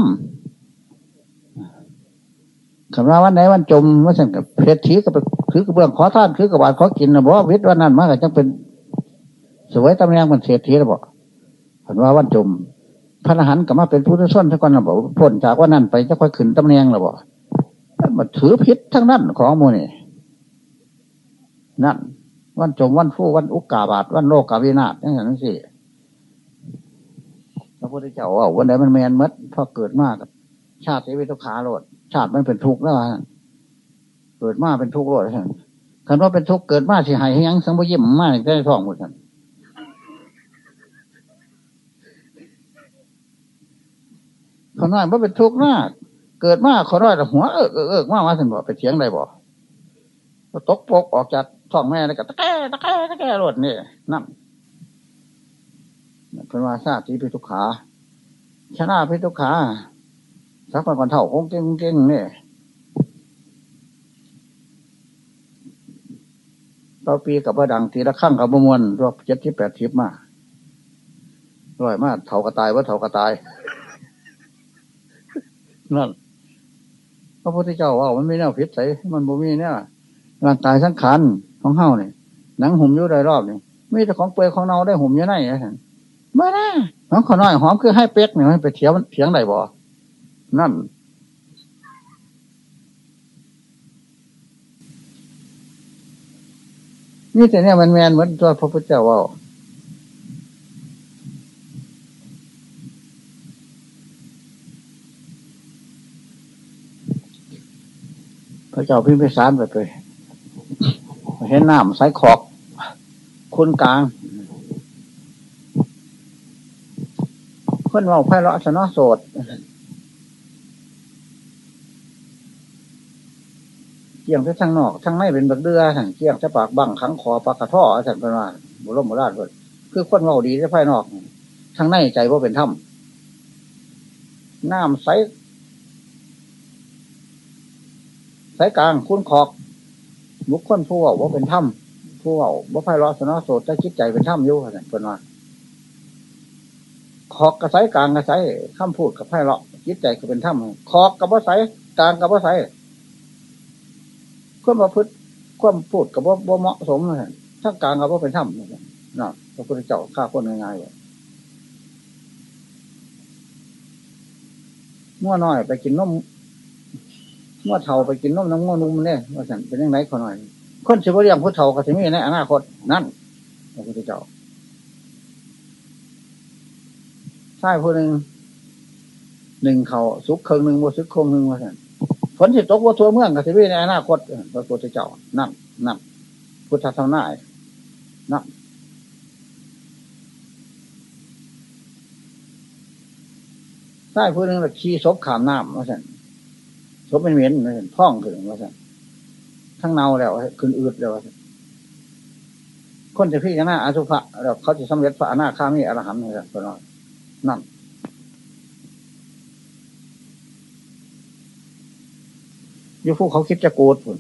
ำคำว่าวันไหนวันจมมาถึงกับเศรษฐีก็ไปคือกระเบื้องขอท่านคือกระบาดขอกินนะบอกวิทย์วันนั้นมากจังเป็นสวยตำแหน่งมันเศรษฐีนะบอกคำว่าวันจมพระอรหันต์กับมาเป็นผู้ทุชนทั้งก่อนนะบอกพ้นจากวันนั้นไปจะค่อยขึ้นตำแหน่งหรือบอกมันถือพิษทั้งนั้นของมูนี่ นั่นวันจมวันฟู่วันอุกกาบาทวันโลกกาวินาศนั่นนั่นสิพระพุทธเจ้าว่าวันไหนมันแมนมัดพอเกิดมากชาติวิทุขาโลด ชาติมันเป็นทุกข์แล้วเกิดมาเป็นทุกข์โลดคันว่าเป็นทุกข์เกิดมาสิหายยังสังบยิ้มมากได้ท้องหมดท่านขน้อยว่าเป็นทุกข์มาก เกิดมาขอร้อยหัวเออเออเออมาว่าสันบอกไปเถียงได้บอก ตกปกออกจากท้องแม่แล้วก็ตะแก่ตะแก่ตะแก่รถนี่นั่นเป็นว่าทราบที่พิทุขาชนะพิทุขาสักก่อนเท่าคงเก่งเก่งเนี่ยต่อปีกับพระดังทีละข้างกับมวลรอบเจ็ดที่แปดทิพมาร่อยมากเท่ากระตายว่าเท่ากระตายนั่นพระพุทธเจ้าว่ามันไม่แน่พิษใส่มันบ่มีเนี่ย ร่างกายสังขารของเฮาเนี่ยหนังหุ่มอยู่ได้รอบเนี่ยมีแต่ของเปลือยของเนาได้หุ่มอยู่ไหนนะมาหน้าของขอน้อยหอมคือให้เป๊กเนี่ยไปเถียงเถียงไหนบ่นั่นนี่แต่เนี่ยมันแมนเหมือนตัวพระพุทธเจ้าว่าพระเจ้าพิมพิสารไปไป เห็นน้ำใสขอกคุณกลาง เพื่อนว่าไพ่ละชนะโสดเกี่ยงที่ทางนอกทางในเป็นบักเดือทางเกี่ยงจะปากบังขังคอปากกระท่อสันเป็นว่าบุรุษบุราชเพื่อนคือคนว่าดีที่ไพ่นอกทางในใจว่าเป็นถ้ำน้ำใสใสกลางคุณขอก บุคคลผู้ว่าว่าเป็นถ้ำผู้ว่าว่าไพเราะสนอโสดจะคิดใจเป็นถ้ำอยู่เพื่นว่าขอกกระไสกลางกระไสข้ามพูดกับไพเราะคิดใจก็เป็นถ้ำขอกกับว่าไสกลางกับว่าไสควบประพฤติควบพูดกับว่าเหมาะสมเลยทั้งกลางกับว่าเป็นถ้ำนะพระพุทธเจ้าฆ่าคนง่ายๆเลยมั่วน้อยไปกินนม เมื่อเท่าไปกินนมน้ำง้อนุ่มเนี่ยว่าสันเป็นยังไงขอหน่อย คนเฉพาะเรื่องพุทเท่าก็จะมีในอนาคตนั่นพระพุทธเจ้าใช่ผู้หนึ่งหนึ่งเขาสุกเคิงหนึ่งโมสุกคงหนึ่งว่าสันฝนสิตกว่าทัวเมืองก็จะมีในอนาคตพระพุทธเจ้านั่นนั่นพุทธธรรมนายนั่นใช่ผู้หนึ่งขี่ศพขามน้ำว่าสัน ศพเป็นเหม็นเลยท้องขึ้นว่าสั่ทั้งเน่าแล้วขึ้นอืดแล้วสั่งคนจะพี่กันหน้าอาสุภะแล้วเขาจะสำเร็จพระอนาคามีอรหันต์เลยคนน้อยนั่นยูฟูเขาคิดจะโกดผล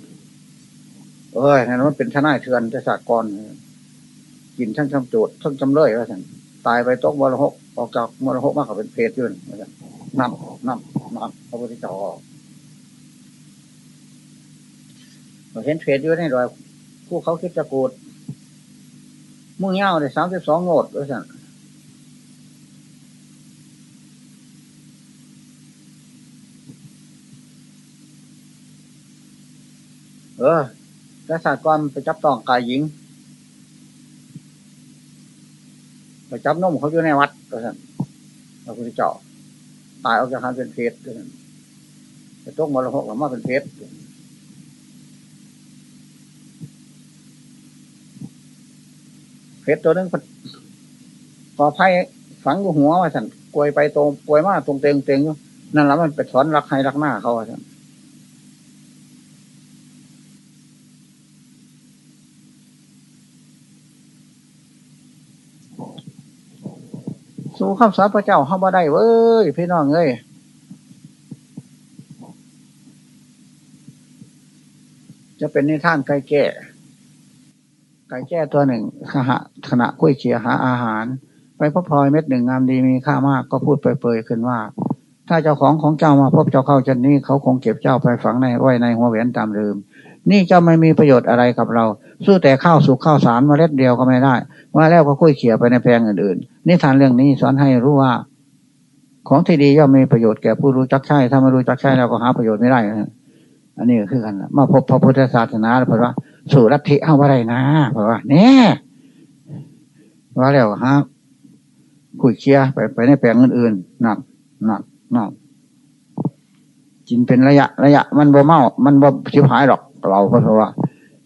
เอ้ยนั่นมันเป็นทนายเถื่อนจะสากรกินทั้งจำโจทย์ทั้งจำเลยว่าสั่นตายไปตกมรหกออกจากมรหกมากกว่าเป็นเพศยื่นนนั่นนั่นนั่นพระพุทธเจ้า เห็นเทรดอยู่ในรอยผู้เขาคิดจะกูดมุ่งเงาเลยสามสิบสองโงดด้วยสั่เออกษัตริย์กรไปจับต้องกายหญิงไปจับนมเขาอยู่ในวัดก็สั่นเราคุณเจาะตายออกจากการเป็นเพชรก็สั่นไปตกมรหกหรือมาเป็นเพชร เห็ดตัวนึงปอไผ่ฝังอยู่หัวว่าสันกวยไปตรงกวยมาตรงเตียงเตียงนั่นแหละมันไปสอนรักให้รักหน้าเขาว่าสันสู่คำสอนพระเจ้าเข้ามาได้เว้ยพี่น้องเอ้ยจะเป็นนิทานไก่แก่ ก่แก่ตัวหนึ่งขณะขณะกุ้ยเขียหาอาหาร ไปพบพลอยเม็ดหนึ่งงามดีมีค่ามากก็พูดเปรยๆขึ้นว่า ถ้าเจ้าของของเจ้ามาพบเจ้าเข้าจันนี้เขาคงเก็บเจ้าไปฝังในไว้ในหัวแหวนตามเดิมนี่เจ้าไม่มีประโยชน์อะไรกับเรา สู้แต่ข้าวสุกข้าวสารมาเล็ดเดียวก็ไม่ได้ว่าแล้วก็คุ้ยเขี่ยไปในแปลงอื่นๆนิทานเรื่องนี้สอนให้รู้ว่า ของที่ดีย่อมมีประโยชน์แก่ผู้รู้จักใช้ถ้าไม่รู้จักใช้เราก็หาประโยชน์ไม่ได้ อันนี้คือกันมาพบพระพุทธศาสนาเพราะว่า สู่รัทธิเอาอะไรนะเพราะว่าเนี่ยว่าแล้วฮะคุยเคียไปไปในแปลงอื่นๆนักนักนักกินเป็นระยะ ระยะ มันบ่เมา มันบ่ชิบหายหรอกเราเพราะว่า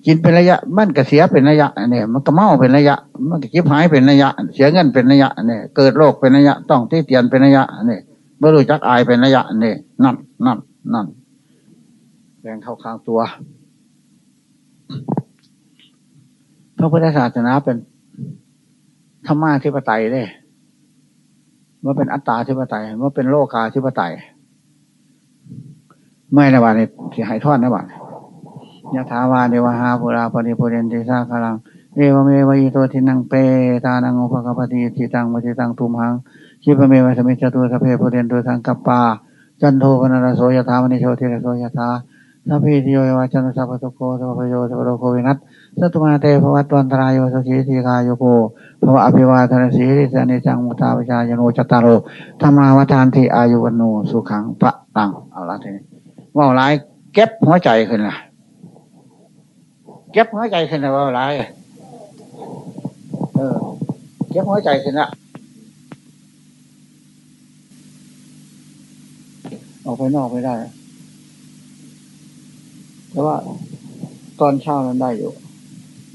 กินเป็นระยะ มันก็เสียเป็นระยะเนี่ยมันก็เมาเป็นระยะ มันก็ชิบหายเป็นระยะ เสียเงินเป็นระยะเนี่ยเกิดโรคเป็นระยะ ต้องที่เตียนเป็นระยะเนี่ยบรรลุจักอายเป็นระยะเนี่ยนั่นนั่นนั่นแรงเข้าข้างตัว พระพุทธศาสนาเป็นธรรมะทิปไตยเลยว่าเป็นอัตตาทิปไตยว่าเป็นโลกาทิปไตยเมื่อในวันนี้ที่หายทอดในวันยะถาวาเดวหาปุราปริปุเรนติสาคลังเอวเมวิโตทินังเปตานังอุปกปฏิทิตังมติตังตุมหังชิปเมวสมิจตุสเพปุเรนตุสังกัปาจันโทปนรโสยถามณิโชติระโสยถาสัพพิโยวาจันสัพพทุโกสัพพโยสัพพโลโควินัส สัตุมาเตภวัตวันตรายโยสุขีทีกายโยโกภวะอภิวาทนาสีริสานิจังมุตาวิชายโนจตารโรธรรมาวทานทีอายุวันโนสุขังพระตังเอาละทีนี้ว่าร้ายเก็บหัวใจขึ้นละเก็บหัวใจขึ้นนะว่าร้ายเออเก็บหัวใจขึ้นละออกไปนอกไม่ได้แต่ว่าตอนเช้านั้นได้อยู่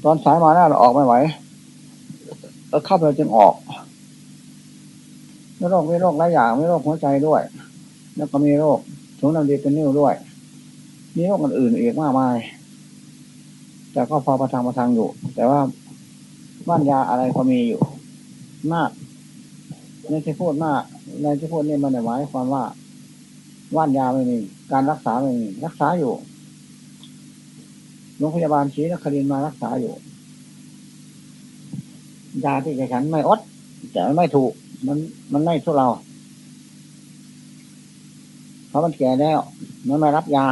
ตอนสายมาหน้าเราออกไม่ไหวแล้วเข้าไปจึงออกไม่โรคไม่โรคหลายอย่างไม่โรคหัวใจด้วย แล้วก็มีโรคถุงน้ำดีเป็นนิ้วด้วย มีโรคอื่นอีกมากมาย แต่ก็พอประทังประทังอยู่ แต่ว่าบ้านยาอะไรก็มีอยู่ มากในที่พูดมากในที่พูดนี่มันหมายความว่าว่านยาไม่มี การรักษาไม่มี รักษาอยู่ โรงพยาบาลชี้นครินมารักษาอยู่ ยาที่จะฉันไม่อด แต่ไม่ถูก มันมันไม่ทุเรา เพราะมันแก่แล้ว มันไม่รับยา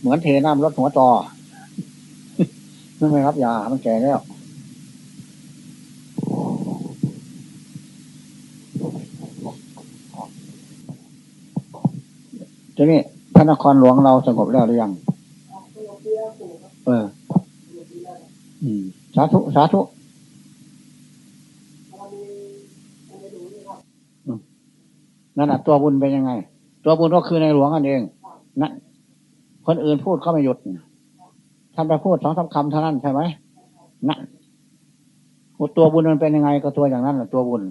เหมือนเทน้ำรถหัวต่อมันไม่รับยา มันแก่แล้วทีนี้พระนครหลวงเราสงบแล้วหรือยัง เออ อืม สาธุ สาธุนั่นแหะตัวบุญเป็นยังไง ตัวบุญก็คือในหลวงอันเองนะคนอื่นพูดก็ไม่หยุดท่านไปพูดสองสาคำเท่านั้นใช่ไหมนะตัวบุญมันเป็นยังไง ก็ตัวอย่างนั้นแหละตัวบุญ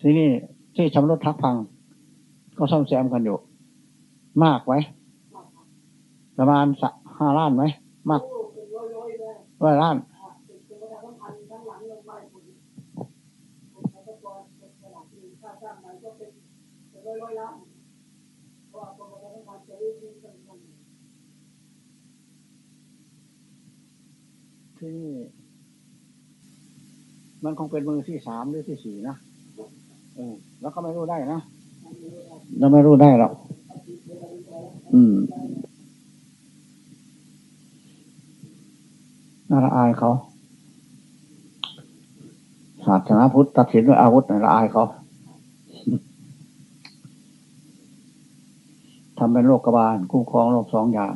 ที่นี่ที่ชำรุดทักพัง ก็ซ่อมแซมกันอยู่ มากไว้ประมาณห้าล้านไหมมากร้อยล้านที่นี่มันคงเป็นมือที่สามหรือที่สี่นะเออแล้วก็ไม่รู้ได้นะ เราไม่รู้ได้หรอก อืมน่าละอายเขา ศาสนาพุทธตัดสินด้วยอาวุธน่าละอายเขาทำเป็นโรคกบาลคุ้มครองโรคสองอย่าง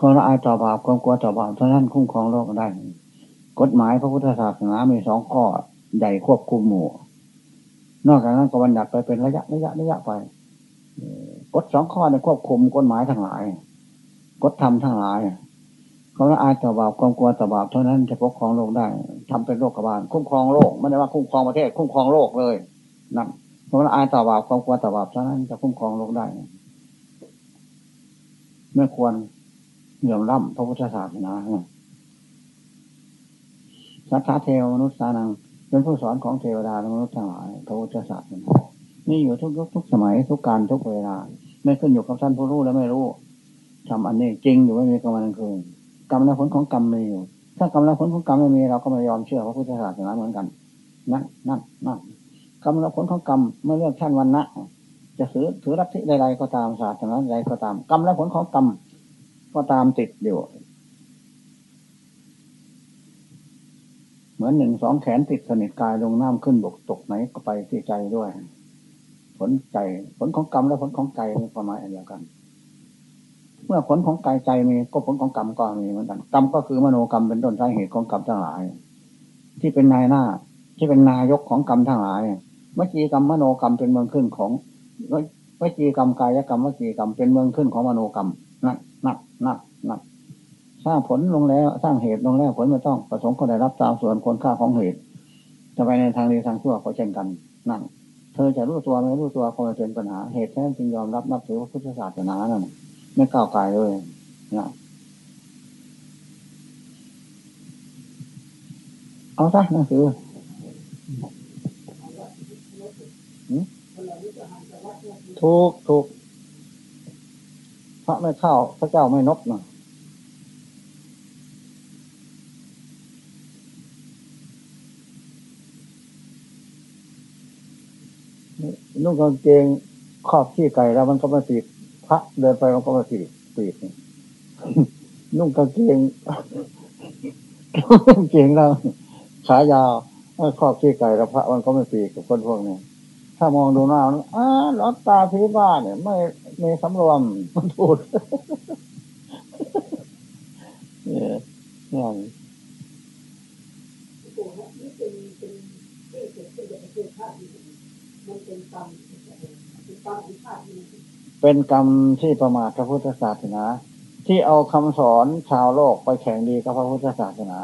ความละอายต่อบาปความกลัวต่อบาปเท่านั้นคุ้มครองโรคได้ กฎหมายพระพุทธศาสนามีสองข้อใหญ่ควบคุมหมู่ นอกจากนั้นก็บัญญัติไปเป็นระยะระยะระยะไปกฎสองข้อในควบคุมกฎหมายทั้งหลายกฎธรรมทั้งหลายเขาละอายต่อบาปความกลัวต่อบาปเท่านั้นจะปกครองโลกได้ทำเป็นโรคกบาลคุ้มครองโลกไม่ได้ว่าคุ้มครองประเทศคุ้มครองโลกเลยนั่นเขาละอายต่อบาปความกลัวต่อบาปเท่านั้นจะคุ้มครองโลกได้ไม่ควรเหยื่อมร่ำพระพุทธศาสนาสัทธาเทวมนุษย์สานัง เป็นผู้สอนของเทวดาและมนุษย์ทั้งหลายพระพุทธศาสนานี่อยู่ทุกยุคทุกสมัยทุกการทุกเวลา ไม่ขึ้นอยู่กับท่านผู้รู้และไม่รู้ทำอันนี้จริงอยู่ไม่มีกรรมนันคืนกรรมและผลของกรรมมีอยู่ ถ้ากรรมและผลของกรรมไม่มีเราก็ไม่ยอมเชื่อพระพุทธศาสนาเหมือนกันนั่นนั่นนั่นกรรมและผลของกรรมไม่เรื่องท่านวันนะจะถือถือรัที่ใดๆก็ตามศาสนาใดก็ตาม กรรมและผลของกรรมก็ตามติดอยู่เห มือนหนึ่งสองแขนติดสนิทกายลงน้ำขึ้นบกตกไหนก็ไปที่ใจด้วย ผลใจ ผลของกรรมและผลของใจมีความหมายอันเดียวกัน เมื่อผลของกายใจมีก็ผลของกรรมก็มีเหมือนกันกรรมก็คือมโนกรรมเป็นต้นสาเหตุของกรรมทั้งหลาย ที่เป็นนายหน้า ที่เป็นนายกของกรรมทั้งหลายเมื่อกี้กรรมมโนกรรมเป็นเมืองขึ้นของวิจีกรรมกายกรรมวิจีกรรมเป็นเมืองขึ้นของมโนกรรมนักนักนักนัก สร้างผลลงแล้ว สร้างเหตุลงแล้วผลไม่ต้องประสงค์ก็ได้รับตามส่วนคนค่าของเหตุ จะไปในทางดีทางชั่วก็เช่นกันนั่นเธอจะรู้ตัวไม่รู้ตัวคงจะเป็นปัญหาเหตุแท้จึงยอมรับนับถือพุทธศาสนานั่นไม่ก้าวไกลเลยนะเอาซะหนังสือถูกถูกพระไม่เข้าพระเจ้าไม่นบนะ นุ่งกางเกงครอบขี้ไก่แล้วมันก็มาตีพระเดินไปมันก็มาตีตีนุ่งกางเกงกางเกงเราขายาวครอบขี้ไก่แล้วพระมันก็ม่ตีกับคนพวกนี้ถ้ามองดูหน้าอ้าล้อตาพิบ้านเนี่ย ไม่ไมีสำรวมมันพูดเนี่ย เป็นกรรมที่ประมาทพระพุทธศาสนา ที่เอาคำสอนชาวโลกไปแข่งดีกับพระพุทธศาสนา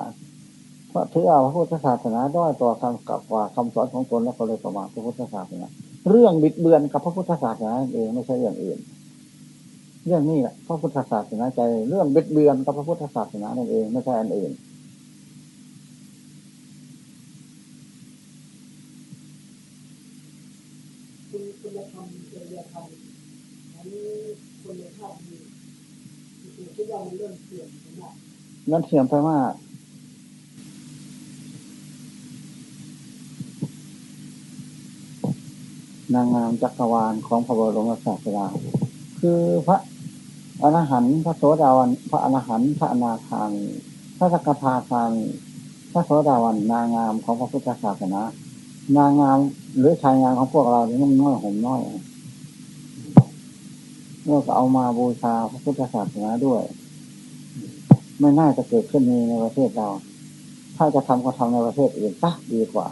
เพราะถือเอาพระพุทธศาสนาด้วยตัวคำกับว่าคำสอนของตนแล้วก็เลยประมาทพระพุทธศาสนา เรื่องบิดเบือนกับพระพุทธศาสนาเองไม่ใช่เรื่องอื่น เรื่องนี้แหละพระพุทธศาสนาใจเรื่องบิดเบือนกับพระพุทธศาสนานั่นเองไม่ใช่อันอื่นคุณธรรมจริยธรรมอันนี้คนในภาพมีคิดว่า มันเรื่องเสื่อมไปมากนั่นเสื่อมไปมากนางงามจักรวาลของพระบรมศาสดาคือพระอรหันต์พระโสดาวันพระอรหันต์พระอนาคามีพระสกทาคามีพระโสดาวันนางงามของพระพุทธศาสนานางงามหรือชายงามของพวกเราเนี่ยมันน้อยห่มน้อยเราก็เอามาบูชาพระพุทธศาสนาด้วย ไม่น่าจะเกิดขึ้นในในประเทศเรา ถ้าจะทำก็ทำในประเทศอื่นซะดีกว่า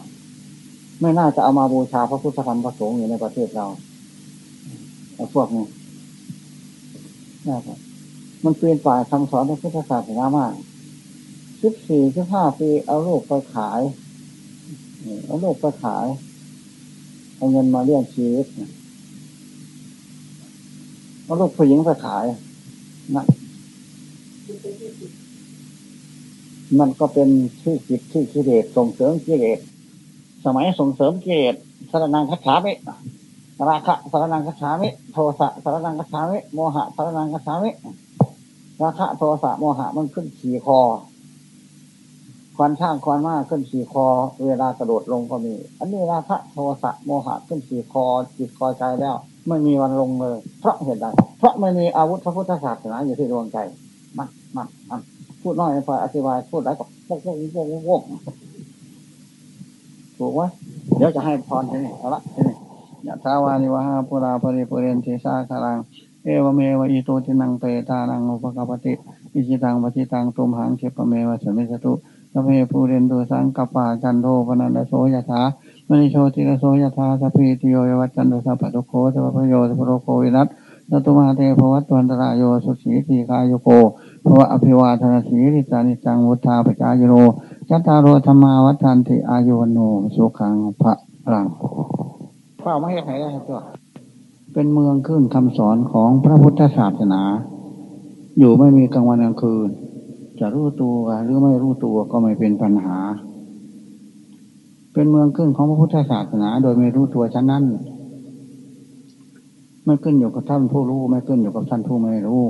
ไม่น่าจะเอามาบูชาพระพุทธธรรมประสงค์อยู่ในประเทศเราไอ้พวกนี้นะครับมันเปลี่ยนฝ่ายคำสอนพระพุทธศาสนามากสิบสี่สิบห้าปีเอาลูกไปขาย เอาลูกไปขาย เอาเงินมาเลี้ยงชีวิตเอาลูกผู้หญิงไปขายนั่น มันก็เป็นชื่อจิตชื่อกิเลสส่งเสริมกิเลสสมัยส่งเสริมกิเลสสารนังคัจฉามิราคะสารนังคัจฉามิโทสะสารนังคัจฉามิโมหะสารนังคัจฉามิราคะโทสะโมหะมันขึ้นขี่คอควันช่างควันมากขึ้นสี่คอ เวลากระโดดลงก็มี อันนี้ราคะโทสะโมหะขึ้นสี่คอจิตคอใจแล้ว ไม่มีวันลงเลย เพราะเหตุใดเพราะไม่มีอาวุธพระพุทธศาสนาอยู่ที่ดวงใจ มันมันมันพูดน้อยพออธิบาย พูดไรก็โป๊กโป๊กโป๊กโป๊กถูกไหมเดี๋ยวจะให้พรทีนี้เอาละทีนี้ยะทาวานิวะฮาปุราปริปุเรนติสาคารัง เอวเมวะอิโตทินังเปตานังอุปกปติอิจิตังปฏิตังตุมหังเขปเมวะสมิสตุสเพภูเรนตุสังกปาจันโทปนันโสยะถามณิโชติระโสยะถาสพีติโยวัจันโทสัพพะทุโคสัพพโยสัพโรโควินัสรัตมาเทภวัตวันตรายโยสุสีตีกายโก ภวะอภิวาทนาสีริสานิจังวุธาปจายโรจัตตารโรธรรมาวัฏันติอายุวโนสุขังพระรังเฝ้าไม่ให้ใครได้ตัวเป็นเมืองขึ้นคำสอนของพระพุทธศาสนา อยู่ไม่มีกลางวันกลางคืน จะรู้ตัวหรือไม่รู้ตัวก็ไม่เป็นปัญหา เป็นเมืองขึ้นของพระพุทธศาสนา โดยไม่รู้ตัวฉะนั้นไม่ขึ้นอยู่กับท่านผู้รู้ ไม่ขึ้นอยู่กับท่านผู้ไม่รู้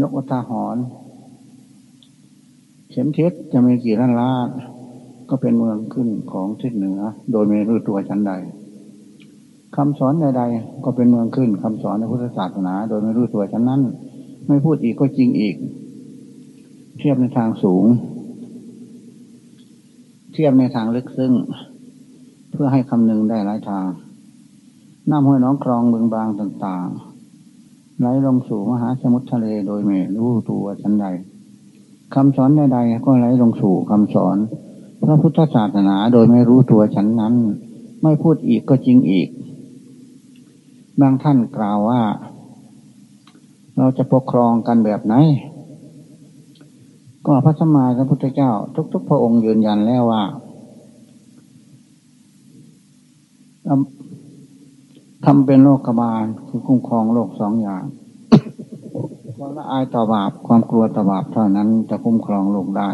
ยกวัฏหอน เข็มทิศจะมีกี่ล้านล้านก็เป็นเมืองขึ้นของทิศเหนือ โดยไม่รู้ตัวชั้นใดคำสอนใดๆ ก็เป็นเมืองขึ้นคำสอนในพุทธศาสนา โดยไม่รู้ตัวชั้นนั้น ไม่พูดอีกก็จริงอีก เทียบในทางสูง เทียบในทางลึกซึ้งเพื่อให้คำนึงได้หลายทางน้ำห้วยน้องคลองบึงบางต่างๆ ไหลลงสู่มหาสมุทรทะเลโดยไม่รู้ตัวชั้นใดคำสอนใดๆก็ไหลลงสู่คำสอนพระพุทธศาสนาโดยไม่รู้ตัวฉันนั้น ไม่พูดอีกก็จริงอีก บางท่านกล่าวว่า เราจะปกครองกันแบบไหน ก็พระสมมาสัมพุทธเจ้า ทุก ๆ พระองค์ยืนยันแล้วว่า ทำเป็นโลกบาลคือคุ้มครองโลกสองอย่าง ความละอายต่อบาปความกลัวต่อบาปเท่านั้นจะคุ้มครองโลกได้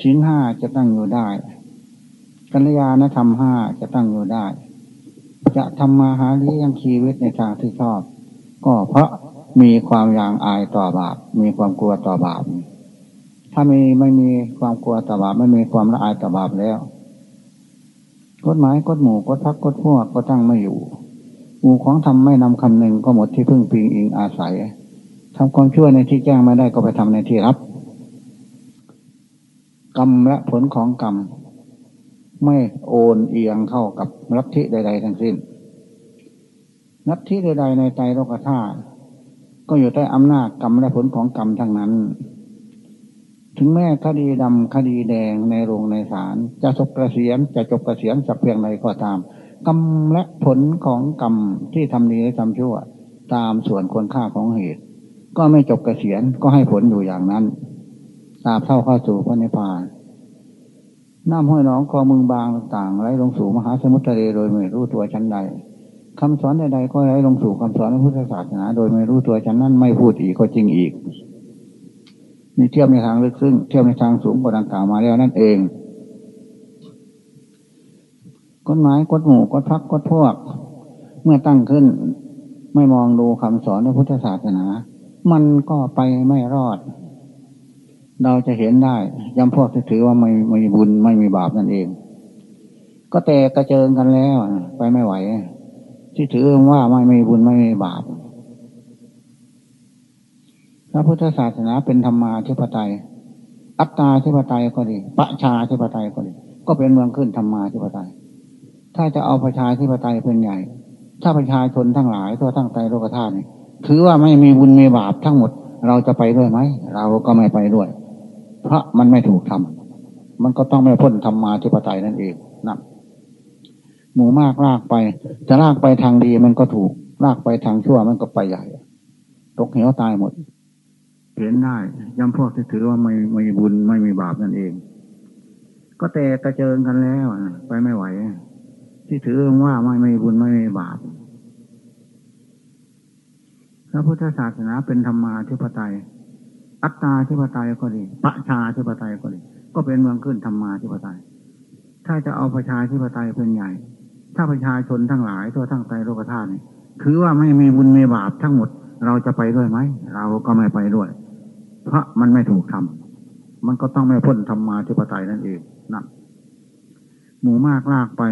ชิ้นห้าจะตั้งอยู่ได้ กัลยาณธรรมห้าจะตั้งอยู่ได้ จะทำมาหาเลี้ยงชีวิตในทางที่ชอบ ก็เพราะมีความยางอายต่อบาป มีความกลัวต่อบาป ถ้ามีไม่มีความกลัวต่อบาป ไม่มีความละอายต่อบาปแล้ว กฎหมายกฎหมู่กฎพักกฎพวกก็ตั้งไม่อยู่หมู่ของทำไม่นำคำหนึ่งก็หมดที่พึ่งพิงอิงอาศัยทำความชั่วในที่แจ้งไม่ได้ก็ไปทำในที่รับ กรรมและผลของกรรม ไม่โอนเอียงเข้ากับลัทธิใด ๆ ทั้งสิ้นลัทธิใดๆในใจโลกธาตุก็อยู่ใต้อำนาจกรรมและผลของกรรมทั้งนั้น ถึงแม้คดีดำคดีแดงในโรงในศาลจะจบกระเสียนจะจบกระเสียนสักเพียงใดก็ตาม กรรมและผลของกรรมที่ทำดีและทำชั่ว ตามส่วนคนค่าของเหตุ ก็ไม่จบกระเสียนก็ให้ผลอยู่อย่างนั้นตามเท่าเข้าสู่พระนิพพานน้ำห้อยน้องคอมึงบางต่างไหลลงสู่มหาสมุทรทะเลโดยไม่รู้ตัวชั้นใดคำสอนใดๆก็ไหลลงสู่คำสอนในพุทธศาสนา โดยไม่รู้ตัวชั้นนั้นไม่พูดอีกก็จริงอีก นี่เทียบในทางลึกซึ้งเทียบในทางสูงกว่าดังกล่าวมาแล้วนั่นเองกฎหมายกฎหมู่กฎพักกฎพวก เมื่อตั้งขึ้น ไม่มองดูคำสอนในพุทธศาสนา มันก็ไปไม่รอด เราจะเห็นได้ย้ำพวกที่ถือว่าไม่มีบุญไม่มีบาปนั่นเอง ก็แตกกระเจิงกันแล้ว ไปไม่ไหว ที่ถือว่าไม่มีบุญไม่มีบาป พระพุทธศาสนาเป็นธรรมาธิปไตย อัตตาธิปไตยก็ดี ประชาธิปไตยก็ดี ก็เป็นเมืองขึ้นธรรมาธิปไตย ถ้าจะเอาประชาธิปไตยเป็นใหญ่ ถ้าประชาชนทั้งหลายทั่วทั้งใจโลกธาตุนี่ถือว่าไม่มีบุญมีบาปทั้งหมด เราจะไปด้วยไหม เราก็ไม่ไปด้วย เพราะมันไม่ถูกทำมันก็ต้องไม่พ้นธรรมาธิปไตยนั่นเองนะหมูมากลากไป จะลากไปทางดีมันก็ถูกลากไปทางชั่วมันก็ไปใหญ่ ตกเหวตายหมด เห็นได้ย่ำพวกที่ถือว่าไม่ไม่บุญไม่มีบาปนั่นเอง ก็แต่กระเจิงกันแล้วไปไม่ไหว ที่ถือว่าไม่ไม่บุญไม่มีบาปพระพุทธศาสนาเป็นธรรมาธิปไตย อัตตาธิปไตยก็ดีประชาธิปไตยก็ดี ก็เป็นเมืองขึ้นธรรมาธิปไตย ถ้าจะเอาประชาธิปไตยเป็นใหญ่ ถ้าประชาชนทั้งหลายทั่วทั้งใจโลกธาตุนี่ถือว่าไม่มีบุญมีบาปทั้งหมด เราจะไปด้วยไหม เราก็ไม่ไปด้วย พราะมันไม่ถูกทำมันก็ต้องไม่พ้นธรรมาธิปไตยนั่นเองนั่นหมูมากลากไป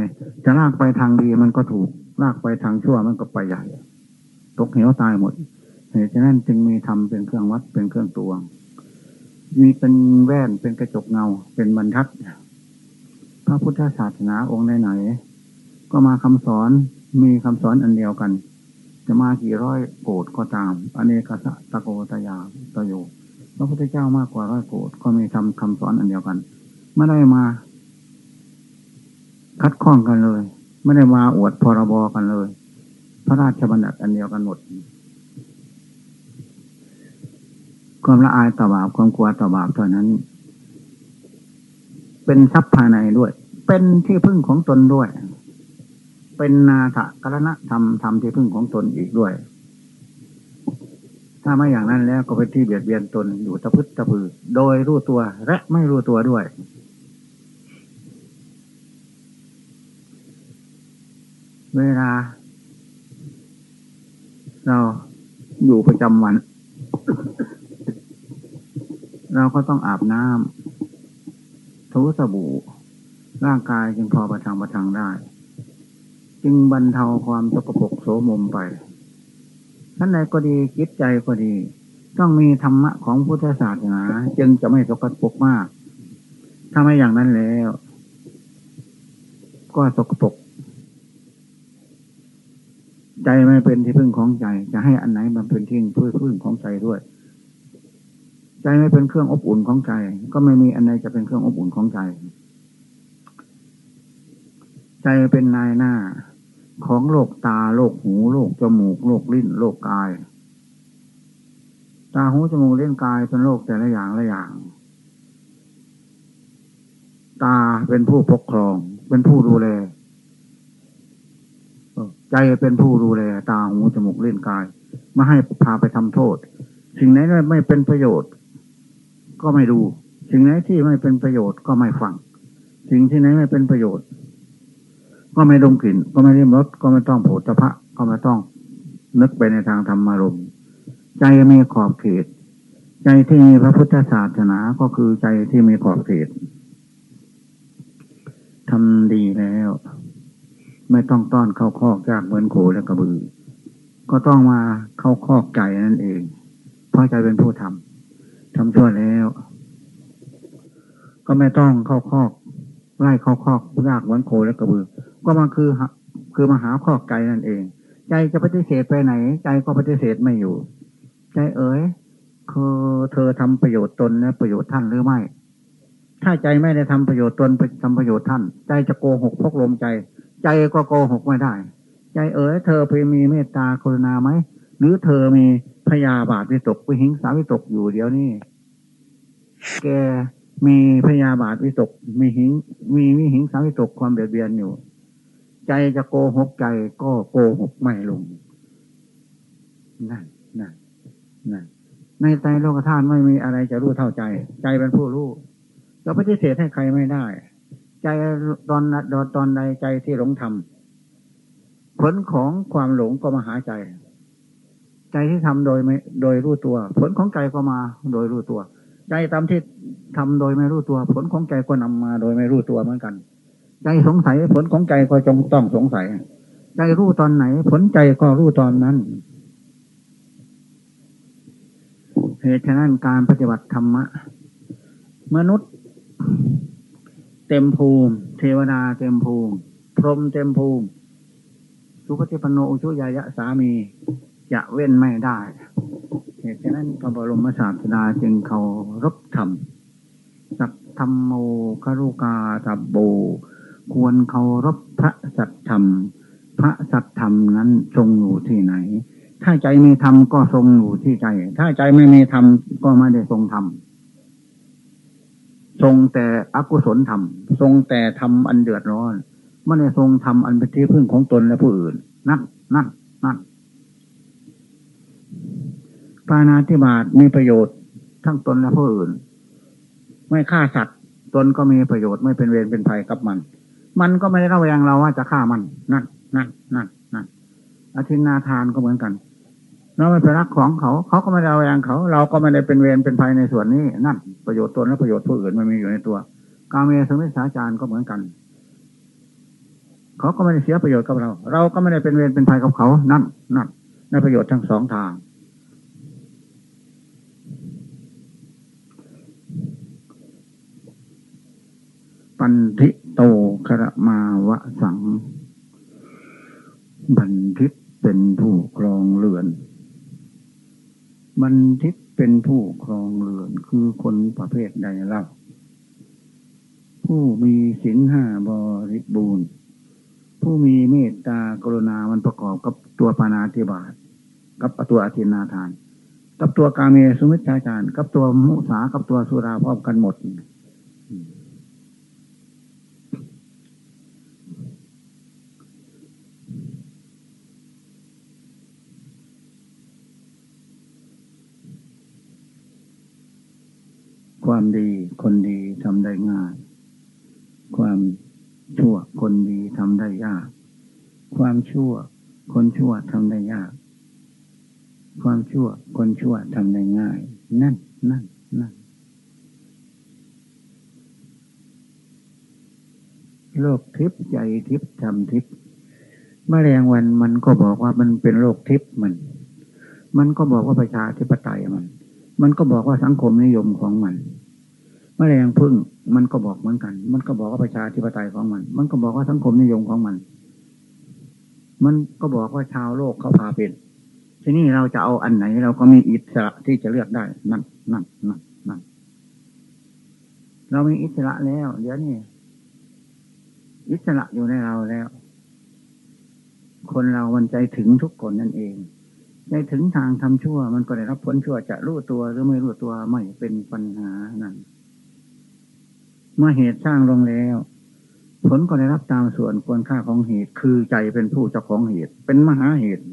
จะลากไปทางดีมันก็ถูก ลากไปทางชั่วมันก็ไปใหญ่ ตกเหวตายหมดเหตุฉะนั้นจึงมีทำเป็นเครื่องวัดเป็นเครื่องตวง มีเป็นแว่นเป็นกระจกเงา เป็นบรรทัด พระพุทธศาสนาองค์ไหนๆก็มาคำสอนมีคำสอนอันเดียวกัน จะมากี่ร้อยโกดก็ตาม อเนกสะตะโกตยาตโย พระพุทธเจ้ามากกว่าร้อยโกดก็มีทำคำสอนอันเดียวกัน ไม่ได้มา คัดข้องกันเลย ไม่ได้มาอวดพรบกันเลย พระราชบัญญัติอันเดียวกันหมดความละอายต่อบาปความกลัวต่อบาปเท่านั้น เป็นทรัพย์ภายในด้วย เป็นที่พึ่งของตนด้วย เป็นนาถกรณะธรรมธรรมที่พึ่งของตนอีกด้วย ถ้าไม่อย่างนั้นแล้วก็เป็นที่เบียดเบียนตนอยู่ตะพึดตะพือ โดยรู้ตัวและไม่รู้ตัวด้วย เวลา เราอยู่ประจำวัน เราก็ต้องอาบน้ำทูสบู่ ร่างกายจึงพอประทังประทังได้ จึงบรรเทาความสกปรกโสมมไป ท่านใดก็ดีจิตใจก็ดี ต้องมีธรรมะของพุทธศาสนาจึงจะไม่สกปรกมาก ถ้าไม่อย่างนั้นแล้ว ก็สกปรกใจไม่เป็นที่พึ่งของใจ จะให้อันไหนมันเป็นที่พึ่งของใจด้วย ใจไม่เป็นเครื่องอบอุ่นของใจ ก็ไม่มีอันไหนจะเป็นเครื่องอบอุ่นของใจ ใจเป็นนายหน้า ของโลกตาโลกหูโลกจมูกโลกลิ้นโลกกาย ตาหูจมูกเล่นกายเป็นโลกแต่ละอย่างละอย่าง ตาเป็นผู้ปกครอง เป็นผู้ดูแล ใจเป็นผู้ดูแล ตาหูจมูกเล่นกายไม่ให้พาไปทำโทษ สิ่งไหนไม่เป็นประโยชน์ ก็ไม่ดู สิ่งไหนที่ไม่เป็นประโยชน์ก็ไม่ฟัง สิ่งที่ไหนไม่เป็นประโยชน์ ก็ไม่ดมกลิ่น ก็ไม่เล่มรสก็ไม่ต้องโผฏฐะก็ไม่ต้องนึกไปในทางธรรมารมใจมีขอบเขต ใจที่มีพระพุทธศาสนาก็คือใจที่มีขอบเขตทำดีแล้ว ไม่ต้องต้อนเข้าคอกจากเหมือนโขและกระบือ ก็ต้องมาเข้าคอกใจนั่นเอง เพราะใจเป็นผู้ทำทำชั่วแล้ว ก็ไม่ต้องเข้าคอกไล่เข้าคอกยากเหมือนโคและกระบือ ก็มาคือคือมาหาคอไกใจนั่นเอง ใจจะปฏิเสธไปไหน ใจก็ปฏิเสธไม่อยู่ ใจเอ๋ยคือเธอทำประโยชน์ตนและประโยชน์ท่านหรือไม่ ถ้าใจไม่ได้ทำประโยชน์ตนไปทำประโยชน์ท่าน ใจจะโกหกพกลมใจ ใจก็โกหกไม่ได้ ใจเอ๋ยเธอไปมีเมตตากรุณาไหมหรือเธอมีพยาบาทวิตกวิหิงสาวิตกอยู่เดี๋ยวนี้ แกมีพยาบาทวิตกมีหิง มีวิหิงสาวิตกความเบียดเบียนอยู่ ใจจะโกหกใจก็โกหกไม่ลงนั่นนั่นนั่นในใจโลกธาตุไม่มีอะไรจะรู้เท่าใจ ใจเป็นผู้รู้เราปฏิเสธให้ใครไม่ได้ ใจตอนตอนใดใจที่หลงทำผลของความหลงก็มาหาใจ ใจที่ทำโดยไม่โดยรู้ตัว ผลของใจก็มาโดยรู้ตัว ใจตามที่ทำโดยไม่รู้ตัว ผลของใจก็นำมาโดยไม่รู้ตัวเหมือนกัน ใจสงสัยผลของใจก็จงต้องสงสัย ใจรู้ตอนไหน ผลใจก็รู้ตอนนั้นเหตุฉะนั้นการปฏิบัติธรรมะ มนุษย์ เต็มภูมิ เทวดาเต็มภูมิ พรหมเต็มภูมิ สุปฏิปโนชุยายะสามีจะเว้นไม่ได้ เหตุฉะนั้นพระบรมศาสดาจึงเขารบธรรมสัตธรรมโมคารุกาตับโบ ควรเขารบพระสัตธรรม พระสัตธรรมนั้นทรงอยู่ที่ไหน ถ้าใจมีธรรมก็ทรงอยู่ที่ใจ ถ้าใจไม่มีธรรมก็ไม่ได้ทรงธรรมทรงแต่อกุศลธรรม ทรงแต่ทำอันเดือดร้อนไม่ได้ทรงทำอันเป็นที่พึ่งของตนและผู้อื่น นั่นนั่นนั่นปานาธิบาตมีประโยชน์ทั้งตนและผู้อื่น ไม่ฆ่าสัตว์ตนก็มีประโยชน์ไม่เป็นเวรเป็นภัยกับมัน มันก็ไม่ได้ระแวงเราว่าจะฆ่ามัน นั่นนั่นนั่นนั่นอธินาทานก็เหมือนกันเราไม่ไปรักของเขา เขาก็ไม่ได้เอาแรงเขา เราก็ไม่ได้เป็นเวรเป็นภัยในส่วนนี้ นั่น ประโยชน์ตนและประโยชน์ผู้อื่นมันมีอยู่ในตัวกาเมสมิสาจารก็เหมือนกัน เขาก็ไม่ได้เสียประโยชน์กับเรา เราก็ไม่ได้เป็นเวรเป็นภัยกับเขา นั่นนั่นในประโยชน์ทั้งสองทาง ปันทิโตครมาวะสัง บันทิตเป็นผู้ครองเรือน บันทิตเป็นผู้ครองเรือนคือคนประเภทใดเล่า ผู้มีศีลห้าบริบูรณ์ ผู้มีเมตตากรุณามันประกอบกับตัวปานาธิบาตกับตัวอธินาทาน กับตัวกาเมสุมิชฌาจารกับตัวมุสากับตัวสุราพร้อมกันหมด ดี คนดีทำได้ง่าย ความชั่วคนดีทำได้ยาก ความชั่ว คนชั่วทำได้ยาก ความชั่ว คนชั่วทำได้ง่าย นั่นนั่นนั่นโลกทิพย์ใจทิพย์ทำทิพย์มแมลงวันมันก็บอกว่ามันเป็นโลกทิพย์มัน มันก็บอกว่าประชาธิปไตยมัน มันก็บอกว่าสังคมนิยมของมัน แมลงพึ่งมันก็บอกเหมือนกัน มันก็บอกว่าประชาธิปไตยของมัน มันก็บอกว่าสังคมนิยมของมัน มันก็บอกว่าชาวโลกเขาพาเป็น ทีนี้เราจะเอาอันไหน เราก็มีอิสระที่จะเลือกได้ นั่นนั่นนั่นนั่นเรามีอิสระแล้ว เดี๋ยวนี้อิสระอยู่ในเราแล้ว คนเรามันใจถึงทุกคนนั่นเองใจถึงทางทำชั่ว มันก็ได้รับผลชั่วจะรู้ตัวหรือไม่รู้ตัวไม่เป็นปัญหานั่น เมื่อเหตุสร้างลงแล้ว ผลก็ได้รับตามส่วนควรค่าของเหตุ คือใจเป็นผู้เจ้าของเหตุ เป็นมหาเหตุ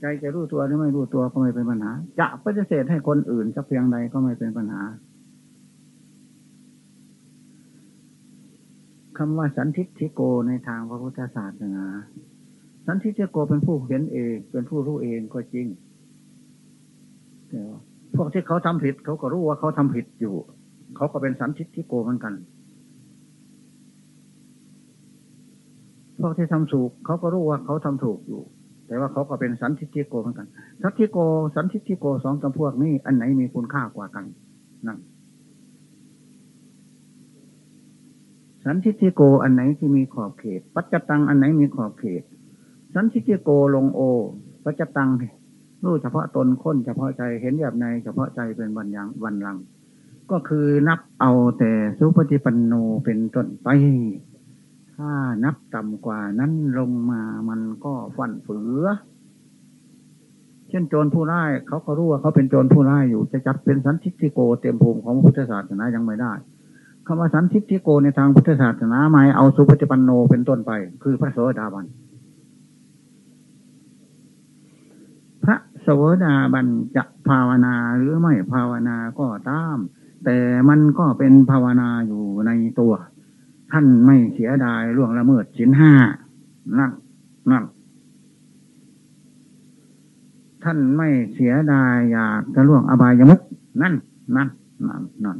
ใจจะรู้ตัวหรือไม่รู้ตัวก็ไม่เป็นปัญหา จะปฏิเสธให้คนอื่นสักเพียงใดก็ไม่เป็นปัญหาคำว่าสันทิฏฐิโกในทางพระพุทธศาสนาสันทิฏฐิโกเป็นผู้เห็นเอง เป็นผู้รู้เองก็จริงแต่พวกที่เขาทำผิดเขาก็รู้ว่าเขาทำผิดอยู่ เขาก็เป็นสันทิฏฐิโกเหมือนกัน พวกที่ทำถูกเขาก็รู้ว่าเขาทำถูกอยู่ แต่ว่าเขาก็เป็นสันทิฏฐิโกเหมือนกัน สันทิฏฐิโก สันทิฏฐิโกสองจำพวกนี้อันไหนมีคุณค่ากว่ากันนั่นสันทิฏฐิโกอันไหนที่มีขอบเขต ปัจจตังอันไหนมีขอบเขต สันทิฏฐิโกลงโอ ปัจจตังรู้เฉพาะตนค้นเฉพาะใจเห็นแบบในเฉพาะใจเป็นวันยังวันลัง ก็คือนับเอาแต่สุปฏิปันโนเป็นต้นไป ถ้านับต่ำกว่านั้นลงมามันก็ฟันเฟือ เช่นโจรผู้ร้ายเขาก็รู้ว่าเขาเป็นโจรผู้ร้ายอยู่จะจัดเป็นสันทิฏฐิโกเต็มภูมิของพุทธศาสนายังไม่ได้คำว่าสันทิฏฐิโกในทางพุทธศาสนาหมายเอาสุปฏิปันโนเป็นต้นไป คือพระโสดาบันพระโสดาบันจะภาวนาหรือไม่ภาวนาก็ตาม แต่มันก็เป็นภาวนาอยู่ในตัว ท่านไม่เสียดายล่วงละเมิดสินห้านั่นนั่นท่านไม่เสียดายอยากจะล่วงอบายมุกนั่นนั่นนั่นนั่น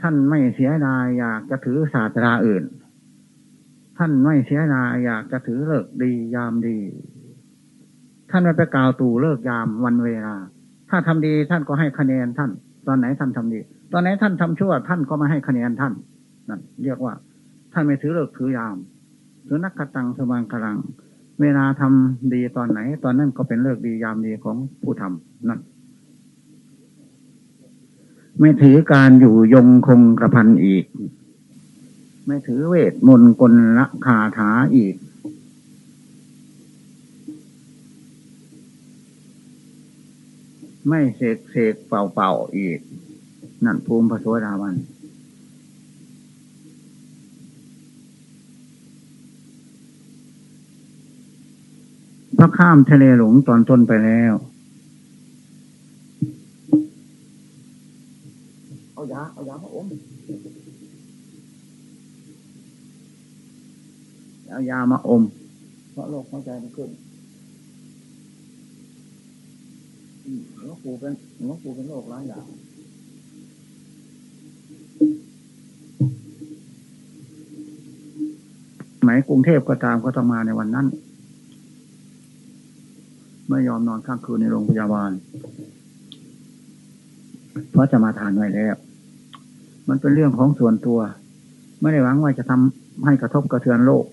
ท่านไม่เสียดายอยากจะถือศาสตราอื่น ท่านไม่เสียดายอยากจะถือเลิกดียามดี ท่านไม่ไปกล่าวตู่เลิกยามวันเวลา ถ้าทำดีท่านก็ให้คะแนนท่าน ตอนไหนท่านทำดี ตอนไหนท่านทำชั่วท่านก็ไม่ให้คะแนนท่านนั่นเรียกว่า ท่านไม่ถือเลิกถือยามถือนักกตังสว่างกลัง เวลาทำดีตอนไหน ตอนนั้นก็เป็นเลิกดียามดีของผู้ทำนั่นไม่ถือการอยู่ยงคงกระพันอีก ไม่ถือเวทมนต์กลละคาถาอีก ไม่เสกเสกเป่าเป่าอีก นั่นภูมิพระโสดาบันพระข้ามทะเลหลงตอนต้นไปแล้วเอายาเอายามาอมเอายามาอมเพราะโรคหัวใจมันขึ้น หลวงปู่เป็นหลวงปู่เป็นโรคร้ายอย่างไหมกรุงเทพก็ตามก็ต้องมาในวันนั้น ไม่ยอมนอนข้างคืนในโรงพยาบาล เพราะจะมาทานไว้แล้ว มันเป็นเรื่องของส่วนตัว ไม่ได้หวังว่าจะทำให้กระทบกระเทือนโลก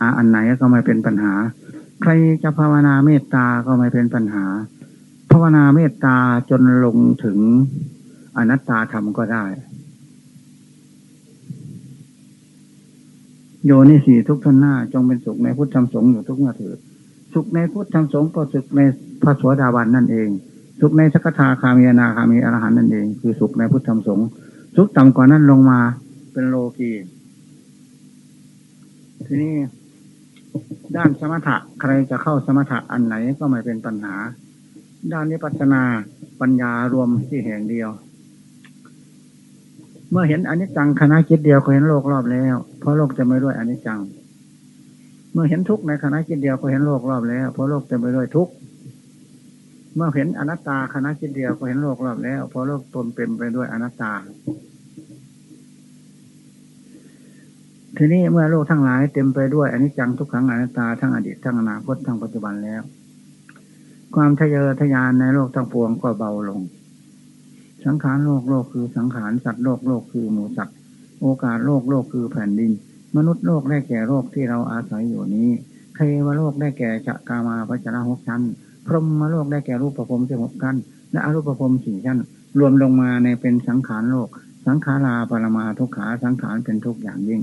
อาอันไหนก็ไม่เป็นปัญหา ใครจะภาวนาเมตตาก็ไม่เป็นปัญหา ภาวนาเมตตาจนลงถึงอนัตตาธรรมก็ได้ โยนิสีทุกท่านหน้า จงเป็นสุขในพุทธธรรมสงฆ์อยู่ทุกเมื่อถือสุขในพุทธธรรมสงฆ์ก็สุขในพระสวสดาวันนั่นเอง สุขในสักทาคามีนาคามีอรหันนั่นเอง คือสุขในพุทธธรรมสงฆ์สุขต่ำกว่านั้นลงมาเป็นโลกี ทีนี้ด้านสมถะใครจะเข้าสมถะอันไหนก็ไม่เป็นปัญหา ด้านนิพพานาปัญญารวมที่แห่งเดียว เมื่อเห็นอนิจจังคณะคิดเดียวก็เห็นโลกรอบแล้ว เพราะโลกจะไม่ด้วยอนิจจัง เมื่อเห็นทุกข์ในคณะคิดเดียวก็เห็นโลกรอบแล้ว เพราะโลกจะไม่ด้วยทุกข์เมื่อเห็นอนัตตาคณะคิดเดียวก็เห็นโลกรอบแล้ว เพราะโลกตนเป็นไปด้วยอนัตตา ทีนี้เมื่อโลกทั้งหลายเต็มไปด้วยอันนี้จังทุกขังอนัตตาทั้งอดีตทั้งอนาคตทั้งปัจจุบันแล้ว ความทะเยอทะยานในโลกทั้งปวงก็เบาลง สังขารโลกโลกคือสังขารสัตว์โลกโลกคือหมูสัตว์โอกาสโลกโลกคือแผ่นดิน มนุษย์โลกได้แก่โลกที่เราอาศัยอยู่นี้เทวโลกได้แก่จักามาปัจจาหกชั้น พรหมโลกได้แก่รูปประพรมสิบหกชั้น และอรูปประพรมสี่ชั้น รวมลงมาในเป็นสังขารโลก สังขาราปรมาทุกขาสังขารเป็นทุกอย่างยิ่ง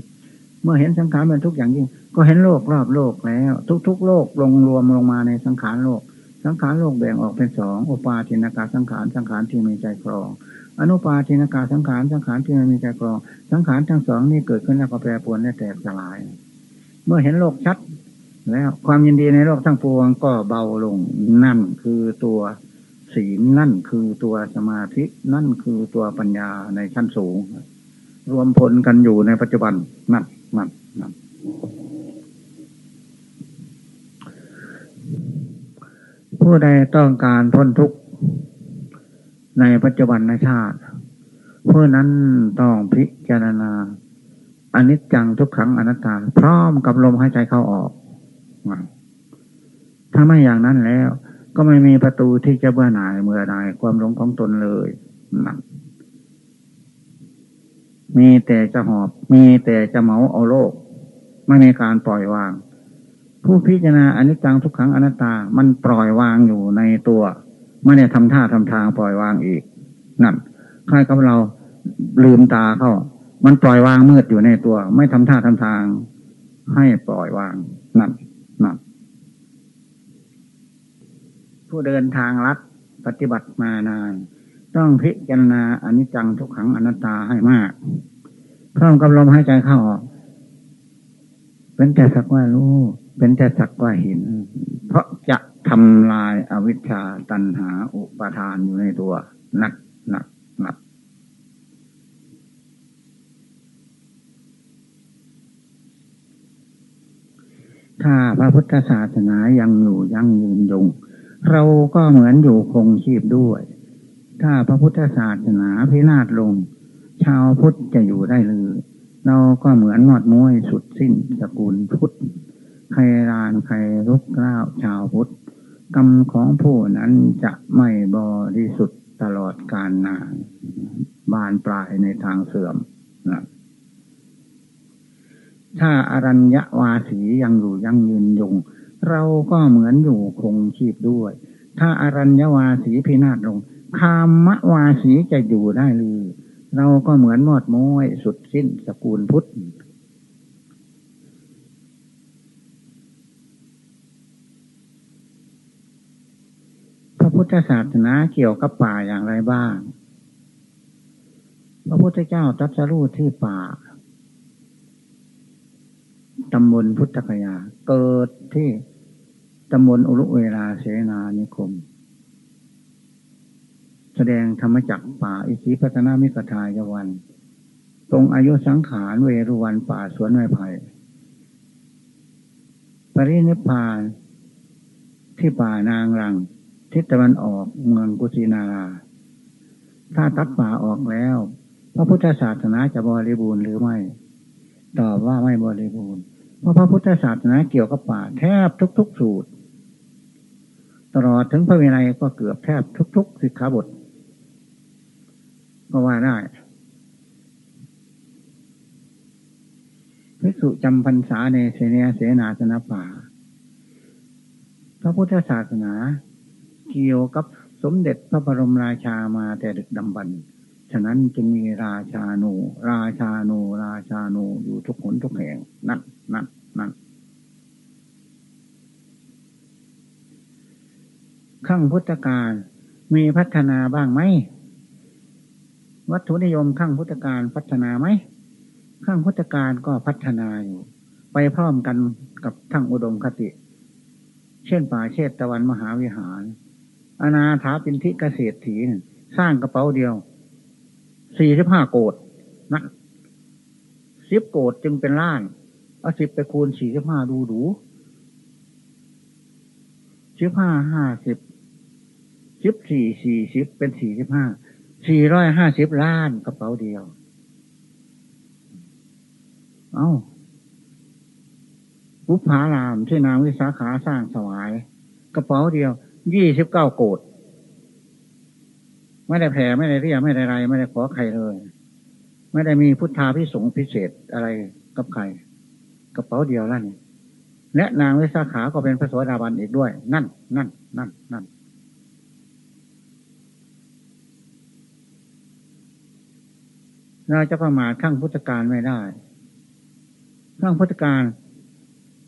มื่อเห็นสังขารเป็นทุกอย่างยิ่ง ก็เห็นโลกรอบโลกแล้ว ทุกๆโลกลงรวมลงมาในสังขารโลก สังขารโลกแบ่งออกเป็นสองอุปาทินากาสังขารสังขารที่มีใจครอง อนุปาทินากาสังขารสังขารที่ไม่มีใจครอง สังขารทั้งสองนี่เกิดขึ้นแล้วก็แปรปรวนและแตกสลาย เมื่อเห็นโลกชัดแล้วความยินดีในโลกทั้งปวงก็เบาลงนั่นคือตัวศีลนั่นคือตัวสมาธินั่นคือตัวปัญญาในชั้นสูง รวมผลกันอยู่ในปัจจุบันนั่น นั่นนั่นผู้ใดต้องการพ้นทุกข์ในปัจจุบันในชาติผู้นั้นต้องพิจารณาอนิจจังทุกครั้งอนัตตา พร้อมกับลมหายใจเข้าออกถ้าไม่อย่างนั้นแล้ว ก็ไม่มีประตูที่จะเบื่อหน่ายเมื่อใดความหลงของตนเลยนั่ มีแต่จะหอบ มีแต่จะเมาเอาโลก ไม่มีการปล่อยวาง ผู้พิจารณาอนิจจังทุกครั้งอนัตตา มันปล่อยวางอยู่ในตัว ไม่ได้ทำท่าทำทางปล่อยวางอีก นั่นใครกับเราลืมตาเข้า มันปล่อยวางมืดอยู่ในตัว ไม่ทำท่าทำทาง ให้ปล่อยวาง นั่นนั่นผู้เดินทางลัดปฏิบัติมานาน ต้องพิจารณาอนิจจังทุกขังอนัตตาให้มากพร้อมกับลมหายใจเข้าออก เป็นแต่สักว่ารู้ เป็นแต่สักว่าเห็น เพราะจะทำลายอาวิชชาตันหาอุปาทานอยู่ในตัวหนักหนักหนักถ้าพระพุทธศาสนายังอยู่ยังยืนยง เราก็เหมือนอยู่คงชีพด้วย ถ้าพระพุทธศาสนาพินาศลง ชาวพุทธจะอยู่ได้หรือ เราก็เหมือนนอดม้วยสุดสิ้นสกุลพุทธใครรานใครรุกล่าวชาวพุทธกรรมของผู้นั้นจะไม่บริสุทธิ์ตลอดกาลนานบานปลายในทางเสื่อมนะถ้าอรัญญวาสียังอยู่ยังยืนยง เราก็เหมือนอยู่คงชีพด้วย ถ้าอรัญญวาสีพินาศลง คามวาสีจะอยู่ได้หรือเราก็เหมือนมอดม้อยสุดสิ้นสกุลพุทธพระพุทธศาสนาเกี่ยวกับป่าอย่างไรบ้าง พระพุทธเจ้าตรัสรู้ที่ป่าตำบลพุทธคยา เกิดที่ตำบลอุรุเวลาเสนานิคม แสดงธรรมจักป่าอิสิพัฒนามิกทายวัน ตรงอายุสังขารเวรุวันป่าสวนไม้ไผ่ปรินิพานที่ป่านางรัง ทิศตะวันออกเมืองกุสินารา ถ้าตัดป่าออกแล้ว พระพุทธศาสนาจะบริบูรณ์หรือไม่ ตอบว่าไม่บริบูรณ์ เพราะพระพุทธศาสนาเกี่ยวกับป่าแทบทุกๆสูตร ตลอดถึงพระวินัยก็เกือบแทบทุกๆสิกขาบท ก็ว่าได้พภิกษุจำพรรษาในเสนียเสนาสนป่า พระพุทธศาสนาเกี่ยวกับสมเด็จพระบรมราชามาแต่ดึกดำบรรฉะนั้นจึงมีราชาโน ราชาโน ราชาโนอยู่ทุกหนทุกแห่ง นั่นนั่นนั่นขั้งพุทธการมีพัฒนาบ้างไหม วัตถุนิยมขั้งพุทธการพัฒนาไหมขั้งพุทธการก็พัฒนาอยู่ ไปพร้อมกันกับทั้งอุดมคติ เช่นป่าเชตตะวันมหาวิหาร อนาถาปินทิเกษตรถีสร้างกระเป๋าเดียวสี่สิบห้าโกดนะสิบโกดจึงเป็นล้านเอาสิบไปคูณสี่สิบห้าดูดูสิบห้าห้าสิบสิบสี่สี่สิบเป็นสี่สิบห้า สี่ร้อยห้าสิบล้านกระเป๋าเดียว เอา้าบุพารามที่นางวิสาขาสร้างสวาย กระเป๋าเดียว ยี่สิบเก้าโกดไม่ได้แผ่ไม่ได้เรียไม่ได้ไร ไม่ได้ขอใครเลย ไม่ได้มีพุทธาพิสงพิเศษอะไรกับใคร กระเป๋าเดียวนั่นและนางวิสาขาก็เป็นพระสวสดาบันอีกด้วย นั่น นั่น นั่น นั่น เราจะประมาทข้างพุทธการไม่ได้ ข้างพุทธการ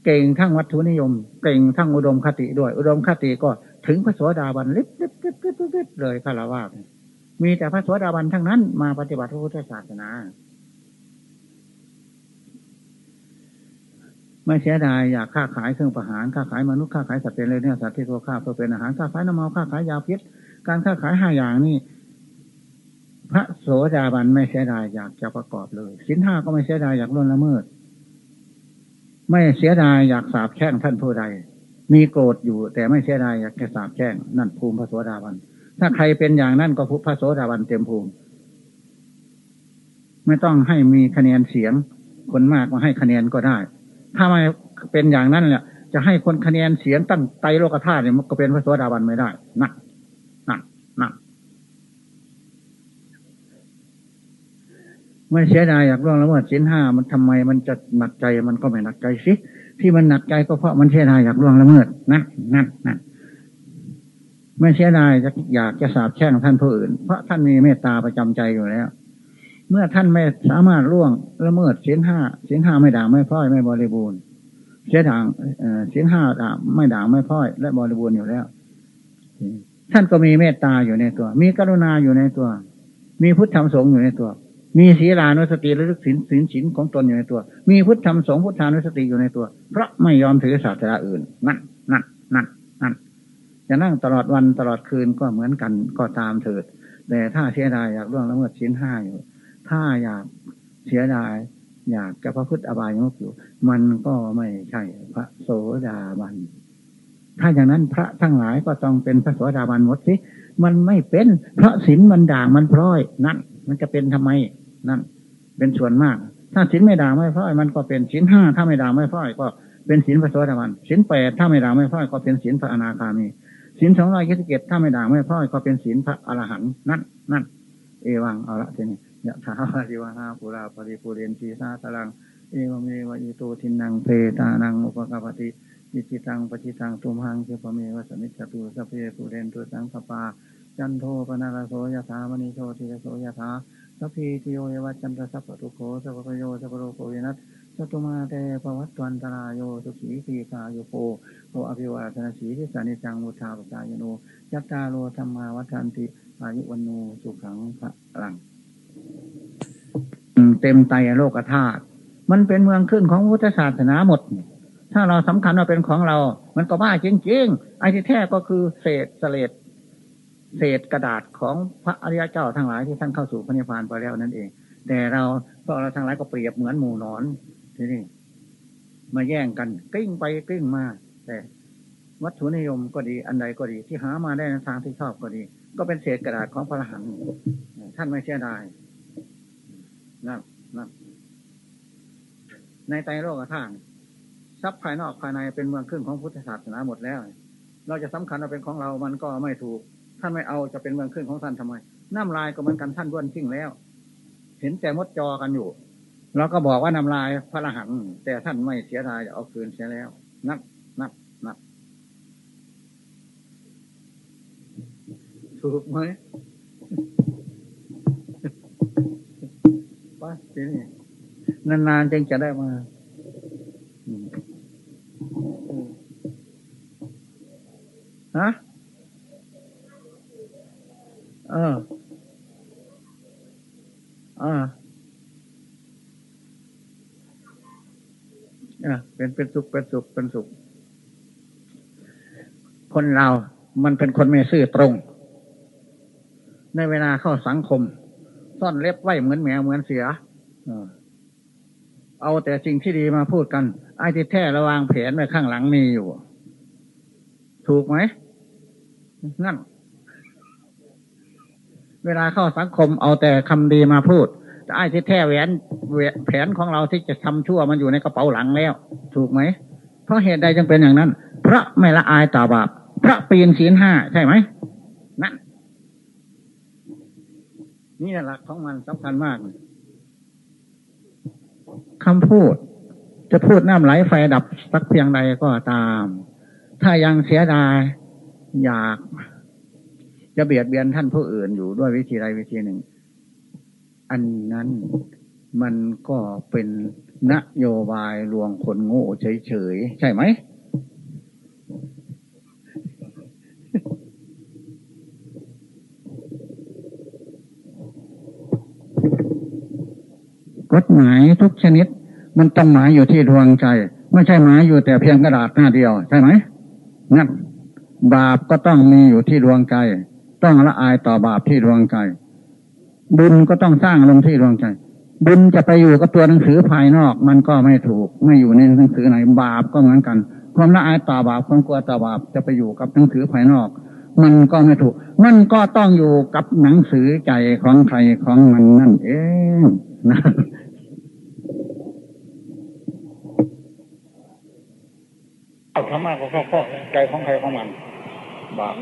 เก่งทั้งวัตถุนิยม เก่งทั้งอุดมคติด้วย อุดมคติก็ถึงพระสวสดาบันลิบลิบลิบลิบลิบเลยคารวะมีแต่พระสวสดาบันทั้งนั้นมาปฏิบัติพระพุทธศาสนา ไม่เสียดายอยากค้าขายเครื่องประหารค้าขายมนุษย์ค้าขายสัตว์เป็นเลยเนี่ยสัตว์ที่ตัวข้าเพื่อเป็นอาหารค้าขายน้ำเมาค้าขายยาพิษ การค้าขายห้าอย่างนี่ พระโสดาบันไม่เสียดายอยากจะประกอบเลยสินห้าก็ไม่เสียดายอยากล่นละเมิด ไม่เสียดายอยากสาบแช่งท่านผู้ใด มีโกรธอยู่ แต่ไม่เสียดายอยากจะสาบแช่งนั่นภูมิพระโสดาบันถ้าใครเป็นอย่างนั้นก็พระโสดาบันเต็มภูมิ ไม่ต้องให้มีคะแนนเสียง คนมากมาให้คะแนนก็ได้ ถ้าไม่เป็นอย่างนั้นเนี่ยจะให้คนคะแนนเสียงตั้งไตโลกธาตุเนี่ยมันก็เป็นพระโสดาบันไม่ได้นักนักนัก ไม่เสียดายอยากร่วงละเมิดสินห้ามันทำไมมันจะหนักใจมันก็ไม่หนักใจสิที่มันหนักใจก็เพราะมันเสียดายอยากร่วงละเมิดนั่นนั่นนั่นไม่เสียดายจะอยากจะสาบแช่งท่านผู้อื่น เพราะท่านมีเมตตาประจำใจอยู่แล้ว เมื่อท่านไม่สามารถร่วงละเมิดสินห้าสินห้าไม่ด่างไม่พ้อยไม่บริบูรณ์เสียด่างสินห้าด่างไม่ด่างไม่พ้อย และบริบูรณ์อยู่แล้ว ท่านก็มีเมตตาอยู่ในตัว มีกรุณาอยู่ในตัว มีพุทธธรรมสงฆ์อยู่ในตัว มีศีลานุสติระลึกศีลศีลศีลของตนอยู่ในตัว มีพุทธธรรมสงพุทธานุสติอยู่ในตัว เพราะไม่ยอมถือศาสนาอื่น นั่นนั่นนั่นนั่นจะนั่งตลอดวันตลอดคืนก็เหมือนกันก็ตามเถิด แต่ถ้าเสียดายอยากล่วงละเมิดศีลห้าอยู่ ถ้าอยากเสียดายอยากจะพระพุทธอบายมุกอยู่ มันก็ไม่ใช่พระโสดาบัน ถ้าอย่างนั้นพระทั้งหลายก็ต้องเป็นพระโสดาบันหมดสิ มันไม่เป็น พระศีลมันด่างมันพร้อยนั่นมันจะเป็นทำไม นั่นเป็นส่วนมาก ถ้าศีลไม่ด่างไม่พ้อยมันก็เป็นศีลห้าถ้าไม่ด่างไม่พ้อยก็เป็นศีลพระโสดาบันศีลแปดถ้าไม่ด่างไม่พ้อยก็เป็นศีลพระอนาคามีศีลสองร้อยยี่สิบเจ็ดถ้าไม่ด่างไม่พ้อยก็เป็นศีลพระอรหันต์นั่นนั่นเอวังเอาละทีนี้ยะถาวาริวหาปุราปริปุเรนทีสาตลัง เอวเมวะอิโตทินังเพตานังอุปกปติยิจิตังปจิตังตุมหังเจปเมวะสมิจตุสเพปุเรนตุสังสปาจันโทปนาลโสยถามณีโชติโสยถา สัพพีติโยเยวจันทสัพพทุโขสัพพโยสัพพโรโกวินัสสตุมาเตปวัตวันตรายโยสุขีตีกาโยโปโออภิวาทนาสีทิสานิจังมุทาปจายโนยัตตาโลธรรมาวัฏันติอายุวันโนสุขังพระลัง เต็มไตโลกธาตุมันเป็นเมืองขึ้นของพุทธศาสนาหมด ถ้าเราสำคัญว่าเป็นของเรา มันก็บ้าจริงๆไอ้ที่แท้ก็คือเศษเสลด เศษกระดาษของพระอริยเจ้าทั้งหลายที่ท่านเข้าสู่พระนิพพานไปแล้วนั่นเอง แต่เราพวกเราทั้งหลายก็เปรียบเหมือนหมูนอนทีนี้มาแย่งกันกลิ้งไปกลิ้งมา แต่วัตถุนิยมก็ดีอันใดก็ดี ที่หามาได้ในทางที่ชอบก็ดี ก็เป็นเศษกระดาษของพระอรหันต์ท่านไม่เชื่อได้นั่นนั่นในไตโลกธาตุทรัพย์ภายนอกภายในเป็นเมืองครึ่งของพุทธศาสนาหมดแล้ว เราจะสำคัญว่าเป็นของเรา มันก็ไม่ถูก ท่านไม่เอาจะเป็นเมืองขึ้นของท่านทำไม น้ำลายก็เหมือนกันท่านด้วนทิ้งแล้ว เห็นแต่มดจอกันอยู่เราก็บอกว่าน้ำลายพระรหันต์แต่ท่านไม่เสียดายเอาคืนเสียแล้ว นับนับนับถูกไหมป้าทีนี้นานๆจึงจะได้มาฮะ เออ อ่าอ่าเป็นเป็นสุขเป็นสุขเป็นสุข คนเรา มันเป็นคนไม่ซื่อตรง ในเวลาเข้าสังคม ซ่อนเล็บไว้เหมือนแมวเหมือนเสือเอาแต่สิ่งที่ดีมาพูดกัน ไอ้ที่แท้ระวางแผนไว้ข้างหลังมีอยู่ ถูกไหมนั่น เวลาเข้าสังคมเอาแต่คำดีมาพูดไอ้ที่แท้แหวนแผนของเราที่จะทำชั่วมันอยู่ในกระเป๋าหลังแล้ว ถูกไหม เพราะเหตุใดจึงเป็นอย่างนั้น พระไม่ละอายต่อบาป พระปีนศีลห้าใช่ไหมนั่นนี่หลักของมันสำคัญมากคำพูด จะพูดน้ำไหลไฟดับสักเพียงใดก็ตาม ถ้ายังเสียดายอยาก จะเบียดเบียนท่านผู้อื่นอยู่ด้วยวิธีใดวิธีหนึ่ง อันนั้นมันก็เป็นนโยบายลวงคนโง่เฉยๆ ใช่ไหม กฎหมายทุกชนิด มันต้องหมายอยู่ที่ดวงใจ ไม่ใช่หมายอยู่แต่เพียงกระดาษหน้าเดียว ใช่ไหมงั้นบาปก็ต้องมีอยู่ที่ดวงใจ ต้องละอายต่อบาปที่ดวงใจ บุญก็ต้องสร้างลงที่ดวงใจ บุญจะไปอยู่กับตัวหนังสือภายนอก มันก็ไม่ถูก ไม่อยู่ในหนังสือไหนบาปก็เหมือนกันความละอายต่อบาปความกลัวต่อบาปจะไปอยู่กับหนังสือภายนอก มันก็ไม่ถูก มันก็ต้องอยู่กับหนังสือใจของใครของมันนั่นเองนะธรรมะก็เข้าข้อใจของใครของมัน บาป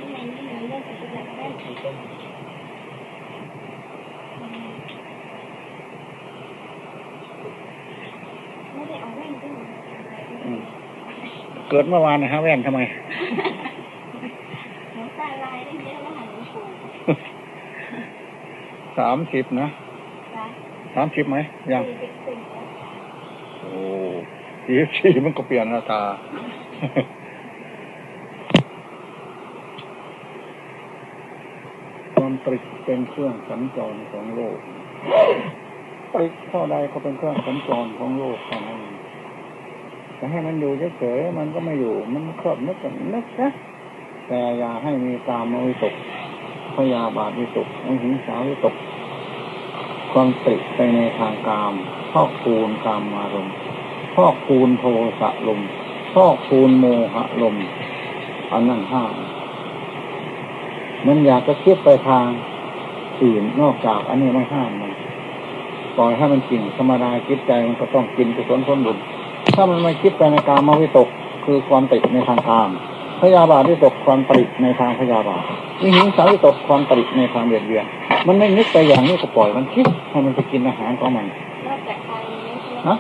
เกิดเมื่อวานนะฮะแว่นทำไมสามสิบนะสามสิบไหมยังโอ้ยี่สิบมันก็เปลี่ยนหน้าตาความตริกเป็นเครื่องสัญจรของโลกตริกเท่าใดก็เป็นเครื่องสัญจรของโลกเท่านั้น จะให้มันอยู่เฉยๆมันก็ไม่อยู่ มันครอบนึกกันนึกนะแต่อย่าให้มีตามวิตกพยาบาทวิตกมหิงสาวิตก ความตริกไปในทางกามพอกปูนกามมารมณ์พอกปูนโทสะลมพอกปูนโมหะลมอันนั้นห้ามมันอยากจะคิดไปทางอื่นนอกจากอันนี้ไม่ห้ามมันปล่อยให้มันกินธรรมดาคิดใจมันก็ต้องกินกุศลผลบุญ ถ้ามันไม่คิดไปในการมาวิตกคือความติดในทางกามพยาบาทวิตกความติดในทางพยาบาทวิหิงสาวิตกความติดในทางเบียดเบียนมันไม่นึกไปอย่างนี้ก็ปล่อยมันคิดให้มันไปกินอาหารของมันนอกจากทางนี้ใช่ไหม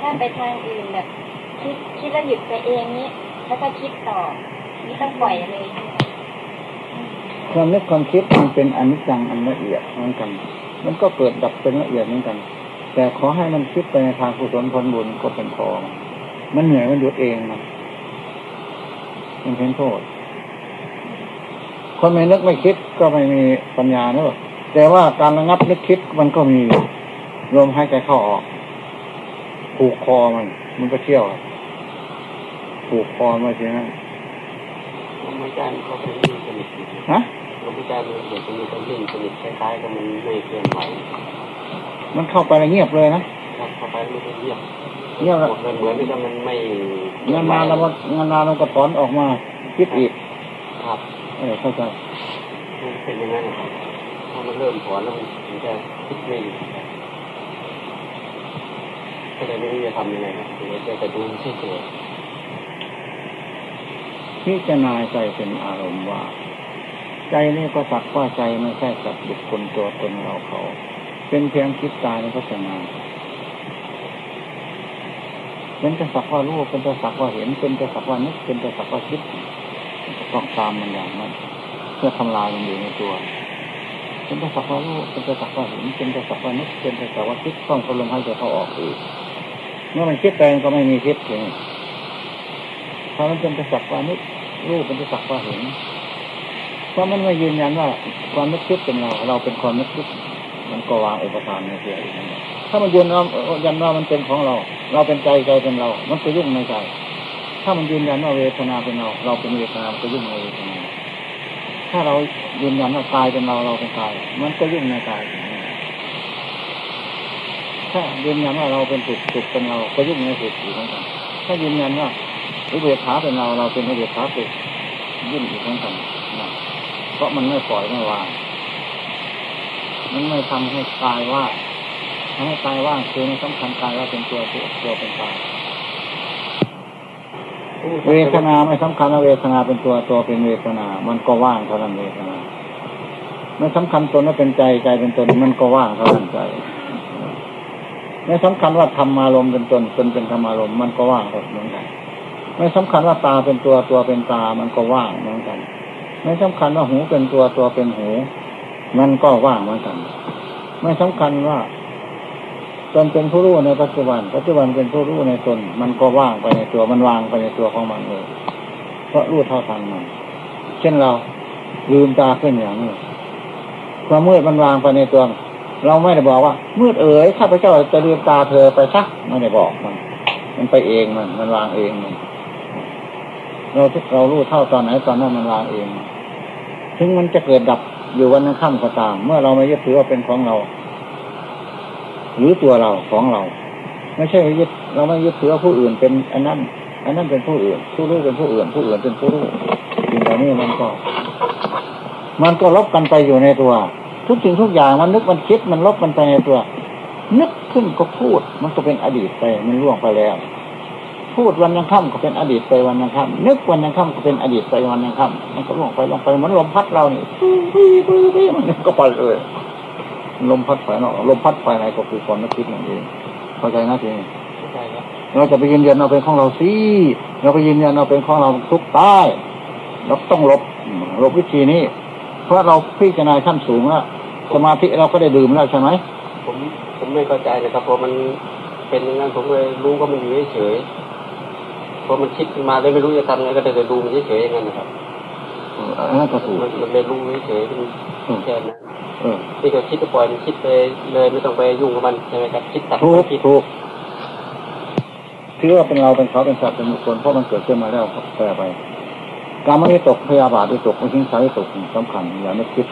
ถ้าไปทางอื่นแบบคิดคิดแล้วหยุดไปเองนี้แล้วก็คิดต่อนี่ต้องปล่อยเลยความนึกความคิดมันเป็นอนิจจังอันละเอียดเหมือนกัน มันก็เกิดดับเป็นละเอียดเหมือนกัน แต่ขอให้มันคิดไปในทางกุศลผลบุญก็เป็นพอมันเหนื่อยมันหยุดเองนะมันเป็นโทษ คนไม่นึกไม่คิดก็ไม่มีปัญญาเนอะแต่ว่าการระงับนึกคิดมันก็มีลมหายใจเข้าออกผูกคอมัน มันก็เที่ยวผูกคอมาใช่ไหมลมหายใจมันก็เป็นสนิทฮะลมหายใจมันเหมือนจะมีตัวยิ่งสนิทคล้ายๆกับมันไม่เคลื่อนไหว มันเข้าไปแล้วเงียบเลยนะเข้าไปมันเงียบเงียบมันเหมือนที่มันไม่งานมาแล้วงานมาเราก็ถอนออกมาคิดอีกครับ เออเข้าใจเป็นอย่างนั้นครับพอมันเริ่มถอนแล้วมันจะคิดไม่ก็เลยไม่รู้จะทำยังไงครับหรือจะไปดูเฉยพิจารณาใจเป็นอารมณ์ว่า ใจนี่ก็สักว่าใจไม่ใช่สัตว์บุคคลตัวตนเราเขา เป็นเพียงคิดตายในพัฒนาเป็นแต่สักว่ารู้เป็นแต่สักว่าเห็นเป็นแต่สักว่านึกเป็นแต่สักว่าคิดต้องตามมันอย่างนั้นเพื่อทำลายมันอยู่ในตัวเป็นแต่สักว่ารู้เป็นแต่สักว่าเห็นเป็นแต่สักว่านึกเป็นแต่สักว่าคิดต้องกำลังให้ใจเขาออกอีกเมื่อมันคิดแปลงก็ไม่มีคิดเลยเพราะมันเป็นแต่สักว่านึกรู้เป็นแต่สักว่าเห็นเพราะมันไม่ยืนยันว่าความนึกคิดเป็นเราเราเป็นความนึกคิด มันก็วางอุปทานในตัวเองนั่นแหละถ้ามันยืนยันว่ามันเป็นของเรา เราเป็นใจใจเป็นเรา มันก็ยุ่งในใจ ถ้ามันยืนยันว่าเวทนาเป็นเรา เราเป็นเวทนามันก็ยุ่งในเวทนาถ้าเรายืนยันว่ากายเป็นเราเราเป็นกาย มันก็ยุ่งในกายถ้ายืนยันว่าเราเป็นสุขสุขเป็นเรา ก็ยุ่งในสุขอยู่เหมือนกันถ้ายืนยันว่าอุเบกขาเป็นเราเราเป็นอุเบกขาเป็นยุ่งอยู่เหมือนกันนเพราะมันไม่ปล่อยไม่วาง มันไม่ทำให้กายว่างทำให้กายว่างคือไม่สำคัญกายว่าเป็นตัวตัวตัวเป็นกายเวทนาไม่สำคัญว่าเวทนาเป็นตัวตัวเป็นเวทนา มันก็ว่างเท่านั้นเวทนาไม่สำคัญตนว่าเป็นใจใจเป็นตนมันก็ว่างเท่านั้นใจไม่สำคัญว่าธรรมารมณ์เป็นตนตนเป็นธรรมารมณ์มันก็ว่างเหมือนกันไม่สำคัญว่าตาเป็นตัวตัวเป็นตา มันก็ว่างเหมือนกัน ไม่สำคัญว่าหูเป็นตัวตัวเป็นหู มันก็ว่างเหมือนกัน ไม่สำคัญว่าตนเป็นผู้รู้ในปัจจุบัน ปัจจุบันเป็นผู้รู้ในตน มันก็ว่างไปในตัว มันวางไปในตัวของมันเลยเพราะรู้เท่าทันมัน เช่นเราลืมตาขึ้นอย่างนี้ความมืดมันวางไปในตัว เราไม่ได้บอกว่า มืดเอ๋ยข้าพเจ้าจะลืมตาเธอไปสักไม่ได้บอกมัน มันไปเองมัน มันวางเองมันเราเรารู้เท่าตอนไหนตอนนั้นมันวางเอง ถึงมันจะเกิดดับ อยู่วันนั้นค่ำก็ตาม เมื่อเราไม่ยึดถือว่าเป็นของเรา หรือตัวเราของเรา ไม่ใช่ยึดเราไม่ยึดถือว่าผู้อื่นเป็นอันนั้นอันนั้นเป็นผู้อื่น ผู้รู้เป็นผู้อื่น ผู้อื่นเป็นผู้รู้สิ่งเหล่านี้มันก็ มันก็ลบกันไปอยู่ในตัว ทุกสิ่งทุกอย่างมันนึกมันคิดมันลบมันไปในตัว นึกขึ้นก็พูด มันก็เป็นอดีตไปมันล่วงไปแล้ว พูดวันยังค่ำก็เป็นอดีตไปวันยังค่ำนึกวันยังค่ำก็เป็นอดีตไปวันยังค่ำมันก็ลงไปลงไปเหมือนลมพัดเราเนี่ยปี้ปี้ปี้มันก็ไปเลยลมพัดฝ่ายนอกลมพัดฝ่ายในก็คือความนึกคิดนั่นเองเข้าใจนะทีนี้เราจะไปยืนยันเอาเป็นของเราสิเราไปยืนยันเอาเป็นของเราทุกใต้เราต้องลบลบวิธีนี้ เพราะเราพิจารณาขั้นสูงแล้วสมาธิเราก็ได้ดื่มแล้วใช่ไหมผมผมไม่เข้าใจนะครับเพราะมันเป็นอย่างนั้นผมเลยรู้ว่ามันอยู่เฉย ๆพอมันคิดขึ้นมาเลยไม่รู้จะทำไงก็เลยดูมันเฉยๆอย่างนั้นนะครับเอออันนั้นก็ถูกมันมันเลยรู้เฉยๆเป็นอืมแค่นั้นเออที่เราคิดก็ปล่อยมันคิดไปเลยไม่ต้องไปยุ่งกับมันใช่ไหมครับคิดตัดถูกคิดถูกถือว่าเป็นเราเป็นเขาเป็นสัตว์เป็นบุคคลเพราะมันเกิดขึ้นมาแล้วแปรไปการไม่ได้ตกพยาบาทได้ตกไม่ทิ้งสายตกสำคัญอย่าไม่คิด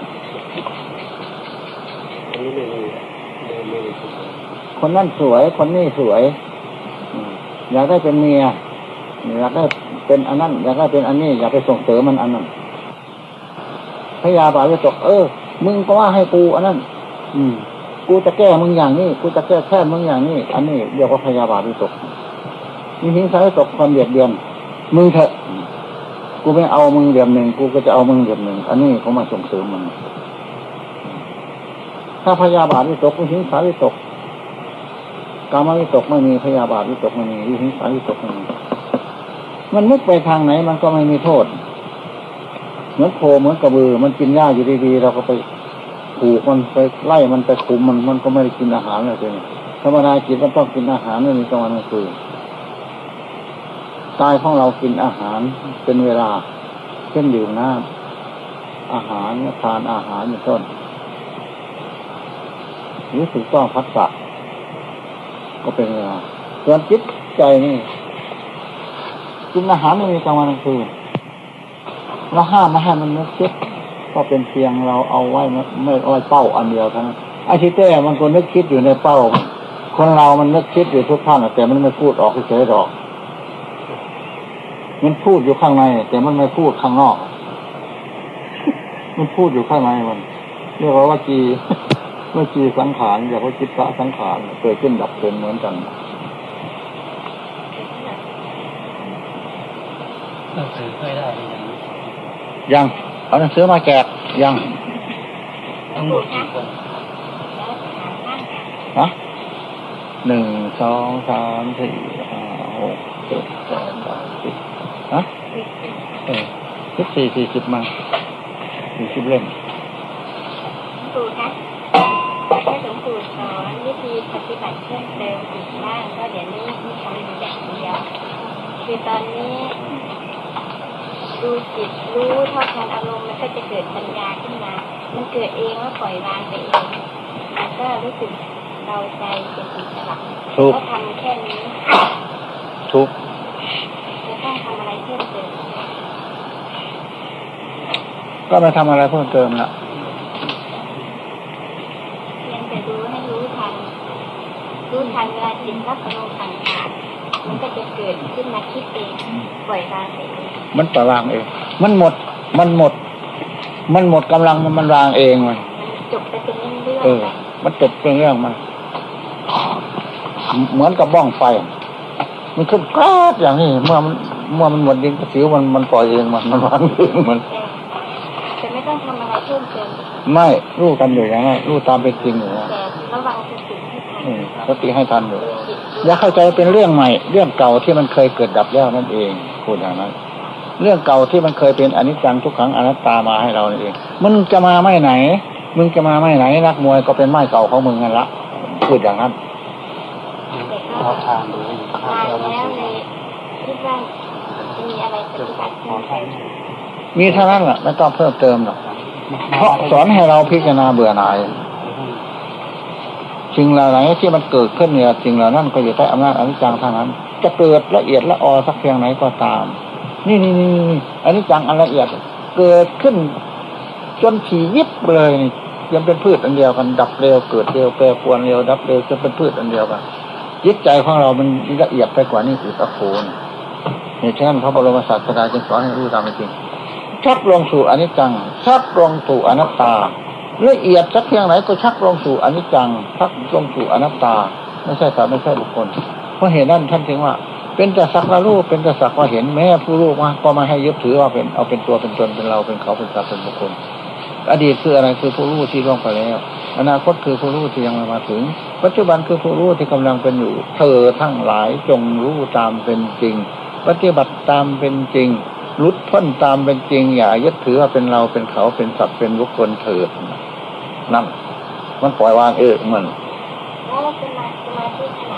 อันนี้ไม่มีไม่ไม่ได้คิดคนนั่นสวยคนนี้สวยอืมอยากได้เป็นเมีย อยากได้เป็นอันนั้นอยากได้เป็นอันนี้อยากไปส่งเสริมมันอันนั้นพยาบาทจะตกเออ มึงก็ว่าให้กูอันนั้น อืม กูจะแก้มึงอย่างนี้กูจะแก้แค่มึงอย่างนี้อันนี้เรียกว่าพยาบาทวิตกมีทิ้งสายตกความเบียดเบียนมึงเถอะกูไม่เอามึงเดียมหนึ่งกูก็จะเอามึงเดียมหนึ่งอันนี้เขามาส่งเสริมมัน ถ้าพยาบาทวิตกมีทิ้งสายวิตกกามวิตกไม่มีพยาบาทวิตกไม่มีวิหิงสาวิตกไม่มี มันนึกไปทางไหนมันก็ไม่มีโทษ เหมือนโคเหมือนกระบือ มันกินหญ้าอยู่ดีๆเราก็ไปผูกมันไปไล่มันไปคุมมันมันก็ไม่ได้กินอาหารเลยเลยธรรมดาจิตมันต้องกินอาหารไม่มีกลางวันกลางคืนกายของเรากินอาหารเป็นเวลาเช่นดื่มน้ำอาหารทานอาหารเป็นต้นรือถูกต้องพัฒนาก็เป็นเวลาส่วนจิตใจนี่ กินอาหารไม่มีกลางวันกลางคืนเราห้ามไม่ให้มันนึกคิดก็เป็นเพียงเราเอาไว้ไม่ไม่เอาไว้เป้าอันเดียวเท่านั้นไอ้ที่แต้มันก็นึกคิดอยู่ในเป้า คนเรามันนึกคิดอยู่ทุกท่านแต่มันไม่พูดออกเฉยๆหรอก มันพูดอยู่ข้างใน แต่มันไม่พูดข้างนอก มันพูดอยู่ข้างในมันเรียกว่าว่าจีเมื่อจีสังขารอย่ากว่าจิตตะสังขารเกิดขึ้นดับเป็นเหมือนกัน นังสือเคยได้หรือยังยัง เอาหนังสือมาแจกยังทั้งหมดกี่คนฮะหนึ่งสองสามสี่ห้าหหกเจ็ดแปดเก้าสิบฮะเออสิบสี่สี่สิบมาสี่สิบเล่มครูคะให้หลวงปู่สอนวิธีปฏิบัติเพิ่มเติมอีกบ้างเพราะเดี๋ยวนี้มีทำอยู่อย่างเดียวคือตอนนี้ ดูจิตรู้เท่าทันอารมณ์มันก็จะเกิดปัญญาขึ้นมา มันเกิดเองแล้วปล่อยวางไปเองมันก็รู้สึกเบาใจเป็นอิสระถูกก็ทำแค่นี้ทุกจะต้องทำอะไรเพิ่มเติมก็ไม่ทำอะไรเพิ่มเติมละเพียงแต่ดูให้รู้ทัน รู้ทันเวลาจิตรับอารมณ์ต่างๆมันก็จะเกิดขึ้นมาคิดเองปล่อยวางไปเอง มันปล่อยวางเอง มันหมด มันหมด มันหมดกำลังมันมันวางเองมันมันจบไปเป็นเรื่องเออๆไปมันจบเรื่องเรื่องมันเหมือนกับบ้องไฟ มันขึ้นกราดอย่างนี้ เมื่อมันเมื่อมันหมดดินกระสิวมันมันปล่อยเองมันมันวางเองมันแต่ไม่ต้องทำอะไรเพิ่มเติมไม่รู้กันอยู่อย่างนั้นรู้ตามเป็นจริงอยู่นะแต่ระวังสติให้ทันอืมสติให้ทันอยู่จิตอย่าเข้าใจเป็นเรื่องใหม่ เรื่องเก่าที่มันเคยเกิดดับแล้วนั่นเองพูดอย่างนั้น เรื่องเก่าที่มันเคยเป็นอนิจจังทุกขังอนัตตามาให้เรานั่นเองมันจะมาไม่ไหน มึงจะมาไม่ไหนนักมวยก็เป็นไม้เก่าของมึงนั่นละพูดอย่างนั้นแต่ก็เขาทางดูนานแล้วเลยคิดว่าจะมีอะไรปฏิบัติเพิ่มเติมมีเท่านั้นแหละไม่ต้องเพิ่มเติมหรอกเพราะสอนให้เราพิจารณาเบื่อหน่ายสิ่งเหล่าไหนที่มันเกิดขึ้นเนี่ยสิ่งเหล่านั้นก็อยู่ใต้อำนาจอนิจจังเท่านั้น จะเกิดละเอียดละออสักเพียงไหนก็ตาม นี่นี่นี่นี่อนิจจังอันละเอียด เกิดขึ้น จนถี่ยิบเลยนี่ยังเป็นพืชอันเดียวกัน ดับเร็วเกิดเร็วแปรปวนเร็วดับเร็วจนเป็นพืชอันเดียวกันจิตใจของเรามันละเอียดไปกว่านี้อีกอะโคนเหตุฉะนั้นพระบรมศาสดาจึงสอนให้รู้ตามจริงชักลงสู่อนิจจังชักลงสู่อนัตตาละเอียดสักเพียงไหนก็ชักลงสู่อนิจจังชักลงสู่อนัตตา ไม่ใช่สัตว์ไม่ใช่บุคคลเพราะเหตุนั้นท่านจึงว่า เป็นแต่สักว่ารู้เป็นแต่สักว่าเห็นแม้ผู้รู้มาก็มาให้ยึดถือว่าเป็นเอาเป็นตัวเป็นตนเป็นเราเป็นเขาเป็นสัตว์เป็นบุคคล อดีตคืออะไรคือผู้รู้ที่ล่วงไปแล้ว อนาคตคือผู้รู้ที่ยังไม่มาถึง ปัจจุบันคือผู้รู้ที่กำลังเป็นอยู่ เธอทั้งหลายจงรู้ตามเป็นจริง ปฏิบัติตามเป็นจริงหลุดพ้นตามเป็นจริง อย่ายึดถือว่าเป็นเราเป็นเขาเป็นสัตว์เป็นบุคคลเถิดนั่นมันปล่อยวางเออมันแล้วสมาสมาธิ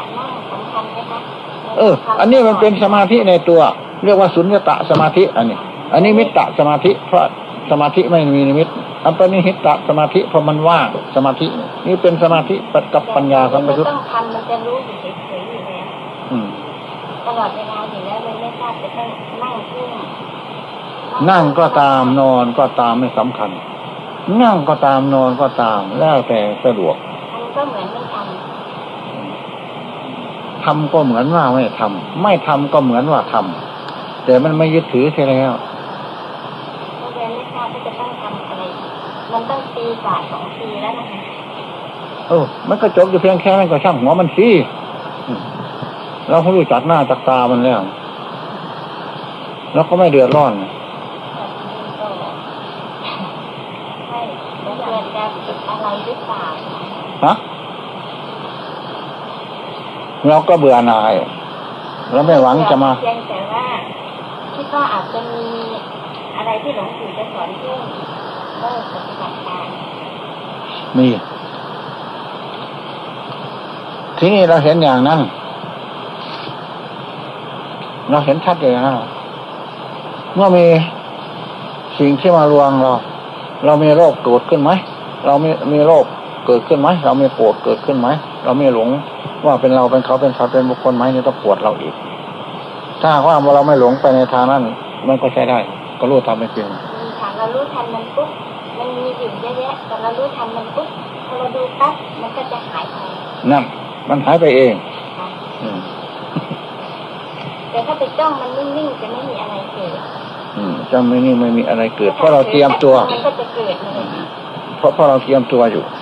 เออ อันนี้มันเป็นสมาธิในตัว เรียกว่าสุญญตะสมาธิ อันนี้ อันนี้มิตตะสมาธิเพราะสมาธิไม่มีนิมิตอันเป็นนิหิตตะสมาธิเพราะมันว่างสมาธิ นี่เป็นสมาธิกับปัญญาสัมปมันยุตต้องทำมันจะรู้อยู่เฉยๆอยู่แล้วอืมตลอดเวลาอยู่แล้วเลยไม่ทราบจะต้องนั่งพุ่งนั่งก็ตามนอนก็ตามไม่สำคัญ นั่งก็ตามนอนก็ตามแล้วแต่สะดวกมันก็เหมือนไม่ท ทำก็เหมือนว่าไม่ทำไม่ทำก็เหมือนว่าทำแต่มันไม่ยึดถือใช่แล้วำก็เลยไม่ทราบว่าจะต้องทำอะไรมันต้องปีกว่าสองปีแล้วนะคะเออมันก็จบอยู่เพียงแค่นั้นก็ช่างหัวมันสิอืมเราเขารู้จักหน้าจักตามันแล้วแล้วก็ไม่เดือดร้อนแบบนี้ก็ใช่แล้วเกิดจะผิดอะไรหรือเปล่า ฮะ เราก็เบื่อหน่ายเราไม่หวังจะมาเพียงแต่ว่าคิดว่าอาจจะมีอะไรที่หลวงปู่จะสอนเพิ่มเลิกปฏิบัติการมีที่นี่เราเห็นอย่างนั้น เราเห็นชัดเลยนะเมื่อมีสิ่งที่มาลวงเรา เรามีโรคเกิดขึ้นไหม เรามีมีโรค เกิดขึ้นไหมเรามีโกรธเกิดขึ้นไหมเรามีหลง ว่าเป็นเราเป็นเขาเป็นสัตว์เป็นบุคคลไหมนี่ต้องปวดเราอีก ถ้าหากว่าเราไม่หลงไปในทางนั้น มันก็ใช้ได้ ก็รู้ทำเป็นจริงมีค่ะเรารู้ทันมันปุ๊บมันมีอยู่เยอะแยะแต่เรารู้ทันมันปุ๊บพอเราดูปั๊บมันก็จะหายไปนั่นมันหายไปเองค่ะอืมแต่ถ้าไปจ้องมันนิ่งๆจะไม่มีอะไรเกิดอืมจะไม่นี่ไม่มีอะไรเกิด เพราะเราเตรียมตัวมันก็จะเกิดเลยเพราะเพราะเราเตรียมตัวอยู่แล้ว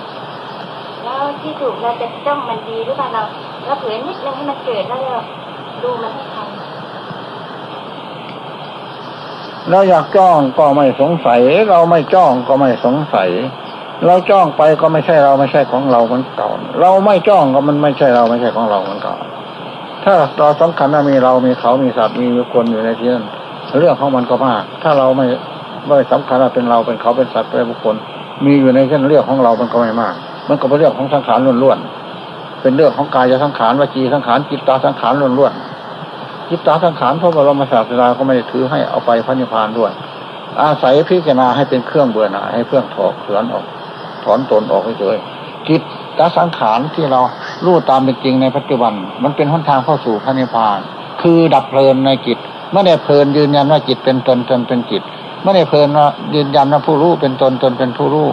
ที่ถูกเราจะจ้องมันดีหรือเปล่าเราเราเผลอนิดนึงให้มันเกิดแล้วเราดูมันให้ทันเราอยากจ้องก็ไม่สงสัย เราไม่จ้องก็ไม่สงสัย เราจ้องไปก็ไม่ใช่เราไม่ใช่ของเราเหมือนเก่า เราไม่จ้องก็มันไม่ใช่เราไม่ใช่ของเราเหมือนเก่า ถ้าเราสำคัญว่ามีเรามีเขามีสัตว์มีคนอยู่ในที่นั้นเรื่องของมันก็มาก ถ้าเราไม่ไม่สำคัญว่าเป็นเราเป็นเขาเป็นสัตว์เป็นบุคคล มีอยู่ในเช่นเรื่องของเรามันก็ไม่มาก มันก็เป็นเรื่องของสังขารล้วนๆเป็นเรื่องของกายสังขารวจีสังขารจิตตาสังขารล้วนๆจิตตาสังขารพระบรมศาสดาก็ไม่ได้ถือให้เอาไปพระนิพพานด้วย อาศัยพิจารณาให้เป็นเครื่องเบื่อหน่ายให้เครื่องถอดเขือนออก ถอนตนออกเฉยๆจิตตาสังขารที่เรารู้ตามเป็นจริงในปัจจุบัน มันเป็นหนทางเข้าสู่พระนิพพาน คือดับเพลินในจิตไม่ได้เพลินยืนยันว่าจิตเป็นตนตนเป็นจิตไม่ได้เพลินว่ายืนยันว่าผู้รู้เป็นตนตนเป็นผู้รู้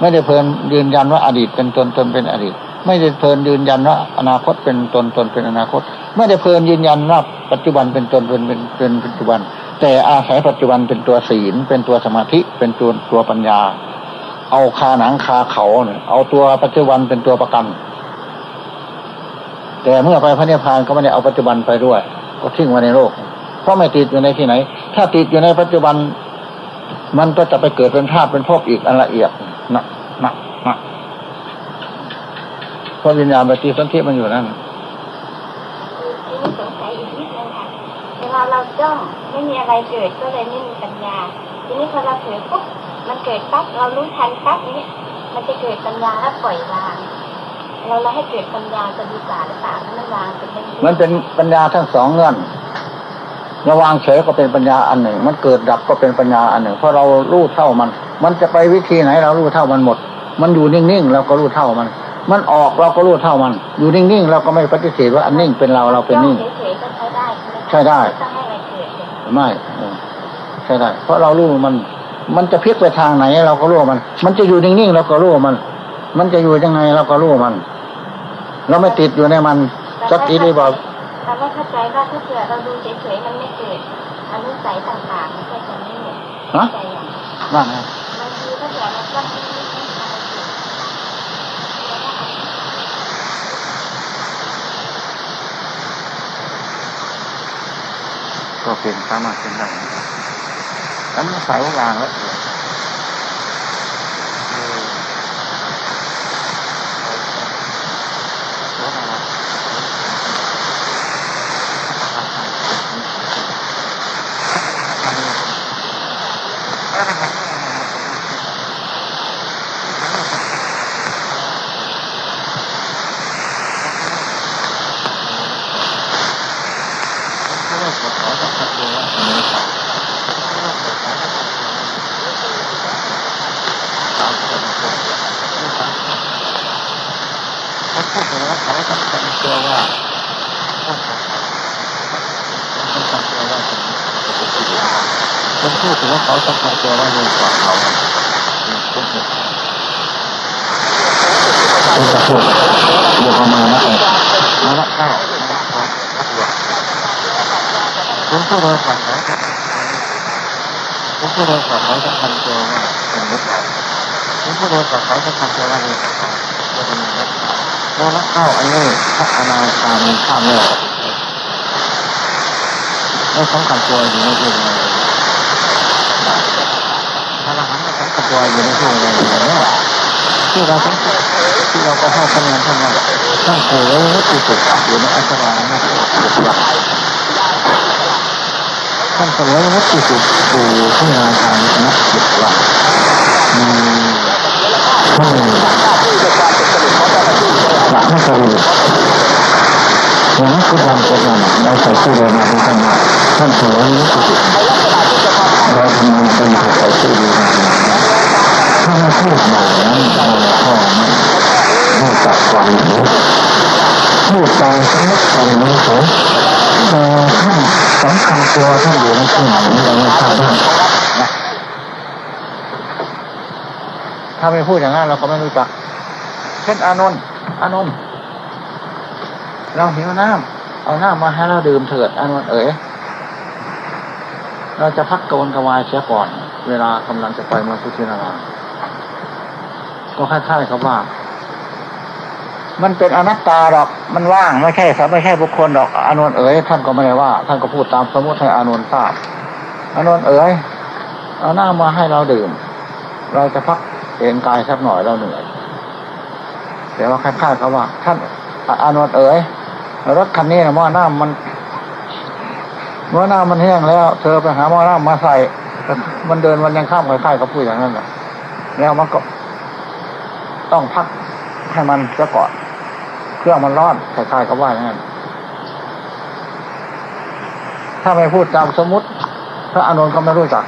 ไม่ได้เพลินยืนยันว่าอดีตเป็นตนตนเป็นอดีต ไม่ได้เพลินยืนยันว่าอนาคตเป็นตนตนเป็นอนาคต ไม่ได้เพลินยืนยันว่าปัจจุบันเป็นตนเป็นเป็นเป็นปัจจุบัน แต่อาศัยปัจจุบันเป็นตัวศีล เป็นตัวสมาธิเป็นตัวตัวปัญญา เอาคาหนังคาเขาเนี่ยเอาตัวปัจจุบันเป็นตัวประกัน แต่เมื่อไปพระนิพพานก็ไม่ได้เอาปัจจุบันไปด้วย ก็ทิ้งไว้ในโลกเพราะไม่ติดอยู่ในที่ไหน ถ้าติดอยู่ในปัจจุบัน มันก็จะไปเกิดเป็นธาตุเป็นภพอีกอันละเอียด นะนะนะเพราะวิญญาณปฏิสนธิมันอยู่นั่นทีนี้สงสัยอีกนิดนึงค่ะเวลาเราจ้องไม่มีอะไรเกิดก็เลยไม่มีปัญญา ทีนี้พอเราเผลอปุ๊บมันเกิดปั๊บเรารู้ทันปั๊บนี้มันจะเกิดปัญญาแล้วปล่อยวาง เราเราให้เกิดปัญญาจะดีกว่าหรือเปล่าถ้ามันวางเป็นเรื่องมันเป็นปัญญาทั้งสองเงื่อน ระวางเฉยก็เป็นปัญญาอันหนึ่ง มันเกิดดับก็เป็นปัญญาอันหนึ่ง เพราะเรารู้เท่ามัน มันจะไปวิธีไหนเรารู้เท่ามันหมด มันอยู่นิ่งๆเราก็รู้เท่ามัน มันออกเราก็รู้เท่ามัน อยู่นิ่งๆเราก็ไม่ปฏิเสธว่าอันนิ่งเป็นเราเราเป็นนิ่งจ้องเฉยๆก็ใช้ได้ใช่ไหมคะใช่ได้ม่ต้องให้อะไรเกิดเลยไม่เออใช่ได้ เพราะเรารู้มัน มันจะพลิกไปทางไหนเราก็รู้มัน มันจะอยู่นิ่งๆเราก็รู้มัน มันจะอยู่ยังไงเราก็รู้มัน เราไม่ติดอยู่ในมันสักทีได้บอก เราไม่เข้าใจว่าถ้าเกิดเราดูเฉยๆมันไม่เกิดอนุสัยต่างๆมันก็จะไม่เกิดฮะใจอย่างว่าไงบางทีถ้าเกิดเราจ้องไม่ไม่ไม่อะไรก็เป็นสามารถเป็นได้อันนี้สายวางแล้ว แล้วเขาต้องทำตัวว่าต้องทำตัวว่าผมพูดถึงว่าเขาต้องทำตัวว่าเร็วกว่าเขาพูดเนี่ยเป็นกระพูดเดี๋ยวประมาณนั้นเองมาละเก้าผมพูดเลยก่อนเขาผมพูดเลยก่อนเขาจะทำตัวว่าเป็นมุกผมพูดเลยก่อนเขาจะทำตัวว่าเร็ว แล้วละเก้าอันนี้พระอนาคามีข้ามแล้วไม่สำคัญตัวอยู่ในที่ใดพระอรหันต์ไม่สำคัญตัวอยู่ในที่ใดเนี่ยที่เราต้องที่เราก็ให้คะแนนท่านว่าท่านเคยรู้ที่สุดอยู่ในอัศราไม่ถูกหลักท่านเคยรู้ที่สุดอยู่ที่นาทางนะจิตหลักอืมท่าน หลักไม่สรุปอย่างนั้นคือทำเป็นอย่างเราใส่ชื่อเลยมาดูกันว่าท่านถือว่านี้คือเราทำไมเป็นใส่ชื่อดีมาถ้าไม่พูดอย่างนั้นเราก็ไม่ไม่จับความรู้พูดไปสมมติความรู้เฉยแต่ท่านสำคัญตัวท่านอยู่ในที่ไหนเราไม่ทราบได้นะถ้าไม่พูดอย่างนั้นเราก็ไม่รู้จัก เช่นอานนท์อานนท์ เราหิวน้ำเอาน้ำมาให้เราดื่มเถิดอานนท์เอ๋ยเราจะพักโกนกวายเสียก่อน เวลากำลังจะไปมืองพุทธินาราก็คล้ายๆกับว่า มันเป็นอนัตตาหรอกมันว่างไม่ใช่ครับไม่ใช่บุคคลหรอกอานนท์เอ๋ยท่านก็ไม่ได้ว่า ท่านก็พูดตามสมมติให้อานนท์ทราบอานนท์เอ๋ยเอาน้ำมาให้เราดื่ม เราจะพักเอนกายสักหน่อยเราเหนื่อยแต่ว่าคล้ายๆเขาว่า ท่านอานนท์เอ๋ย รถคันนี้นะหม้อน้ำมันหม้อน้ำมันแห้งแล้ว เธอไปหาหม้อน้ำมาใส่ มันเดินวันยังข้ามคล้ายๆกับพูดอย่างนั้นแหละแล้วมันก็ ต้องพักให้มันเสียก่อนเครื่องมันร้อนคล้ายๆกับว่าอย่างนั้นถ้าไม่พูดตามสมมติ พระอานนท์ก็ไม่รู้จัก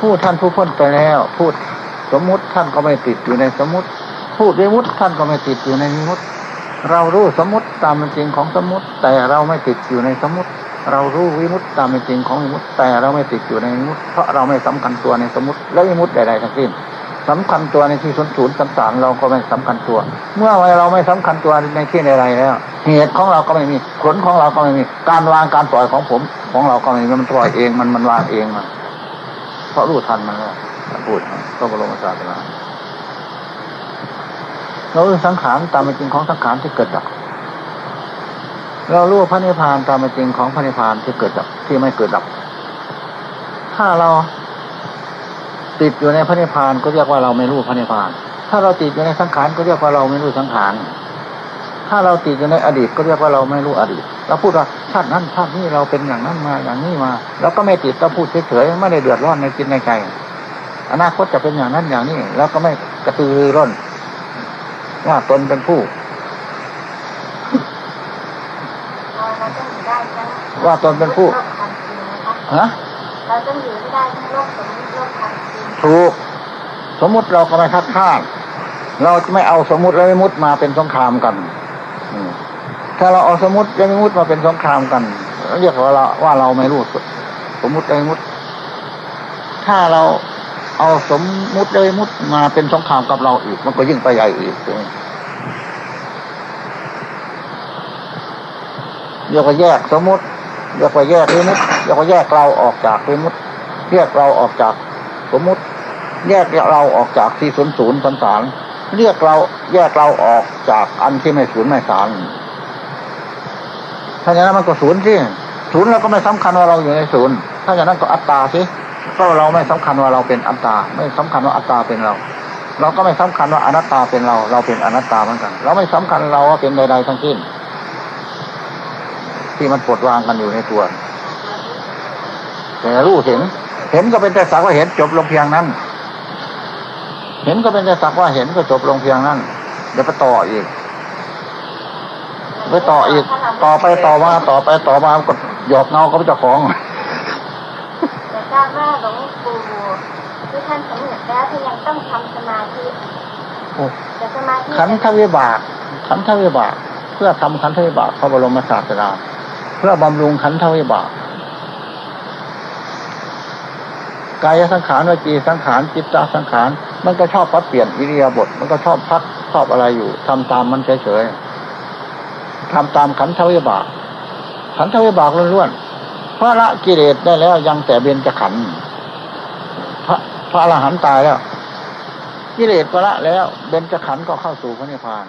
พูดท่านผู้พ้นไปแล้ว พูดสมมุติท่านก็ไม่ติดอยู่ในสมมติ พูดวิมุติท่านก็ไม่ติดอยู่ในวิมุติ เรารู้สมมติตามเป็นจริงของสมมติ แต่เราไม่ติดอยู่ในสมมติ เรารู้วิมุตตามเป็นจริงของวิมุตแต่เราไม่ติดอยู่ในวิมุตเพราะเราไม่สำคัญตัวในสมมติ และวิมุตใดๆทั้งสิ้นสำคัญตัวในที่ศูนย์ศูนย์สัมสารเราก็ไม่สำคัญตัว เมื่อเราไม่สำคัญตัวในที่ใดๆแล้วเหตุของเราก็ไม่มีผลของเราก็ไม่มี การวางการปล่อยของผม ของเราก็ไม่มีมันปล่อยเองมันมันวางเองมันเพราะรู้ทันมันแล้วพูดก็บรมศาสนา เรารู้สังขารตามเป็นจริงของสังขารที่เกิดดับเรารู้พระนิพพานตามเป็นจริงของพระนิพพานที่เกิดดับที่ไม่เกิดดับ ถ้าเราติดอยู่ในพระนิพพานก็เรียกว่าเราไม่รู้พระนิพพาน ถ้าเราติดอยู่ในสังขารก็เรียกว่าเราไม่รู้สังขาร ถ้าเราติดอยู่ในอดีตก็เรียกว่าเราไม่รู้อดีต เราพูดว่าชาตินั้นชาตินี้เราเป็นอย่างนั้นมาอย่างนี้มา แล้วก็ไม่ติดเราพูดเฉยๆไม่ได้เดือดร้อนในจิตในใจ อนาคตจะเป็นอย่างนั้นอย่างนี้ แล้วก็ไม่กระตือรือร้น ว่าตนเป็นผู้เราเราต้องอยู่ได้ทั้งว่าตนเป็นผู้โลกความจริงนะคะฮะเราต้องอยู่ให้ได้ทั้งโลกสมมติโลกความจริงถูก สมมุติเราก็ไม่คัดค้านเราจะไม่เอาสมมุติและวิมุติมาเป็นสงครามกันอืมถ้าเราเอาสมมุติและวิมุติมาเป็นสงครามกันเรียกว่าเราว่าเราไม่รู้สมมุติและวิมุติ ถ้าเรา เอาสมมุติและวิมุติมาเป็นสงครามกับเราอีก มันก็ยิ่งไปใหญ่อีกเรียกว่าแยกสมมุติเรียกว่าแยกวิมุตเรียกว่าแยกเราออกจากวิมุติแยกเราออกจากสมมุติ แยกเราออกจากที่ศูนย์ศูนย์สันสารเรียกเราแยกเราออกจากอันที่ไม่ศูนย์ไม่สารถ้าอย่างนั้นมันก็ศูนย์ที่ศูนย์เราก็ไม่สำคัญว่าเราอยู่ในศูนย์ถ้าอย่างนั้นก็อัตตาสิ ก็เราไม่สำคัญว่าเราเป็นอัตตา ไม่สำคัญว่าอัตตาเป็นเรา เราก็ไม่สำคัญว่าอนัตตาเป็นเรา เราเป็นอนัตตาเหมือนกัน เราไม่สำคัญเราว่าเป็นใดๆทั้งสิ้น ที่มันปลดวางกันอยู่ในตัว แต่รู้เห็น เห็นก็เป็นแต่สักว่าเห็นจบลงเพียงนั้น เห็นก็เป็นแต่สักว่าเห็นก็จบลงเพียงนั้นเดี๋ยวไปต่ออีกไปต่ออีก ต่อไปต่อมาต่อไปต่อมาก็หยอกเงาก็เป็นเจ้าของ แต่ทราบว่าหลวงปู่ที่ท่านสำเร็จแล้วท่านยังต้องทำสมาธิโอ้แต่สมาธิขันธวิบาก ขันธวิบาก เพื่อทำขันธวิบากพระบรมศาสดาเพื่อบำรุงขันธวิบากกายสังขารวิจีสังขารจิตตสังขาร มันก็ชอบพัดเปลี่ยนอิริยาบถมันก็ชอบพักชอบอะไรอยู่ทำตามมันเฉยๆทำตามขันธวิบากขันธวิบากล้วนๆเพระละกิเลสได้แล้วยังแต่เบญจขันธ์พระพระอรหันต์ตายแล้ว กิเลสก็ละแล้วเบญจขันธ์ก็เข้าสู่พระนิพพาน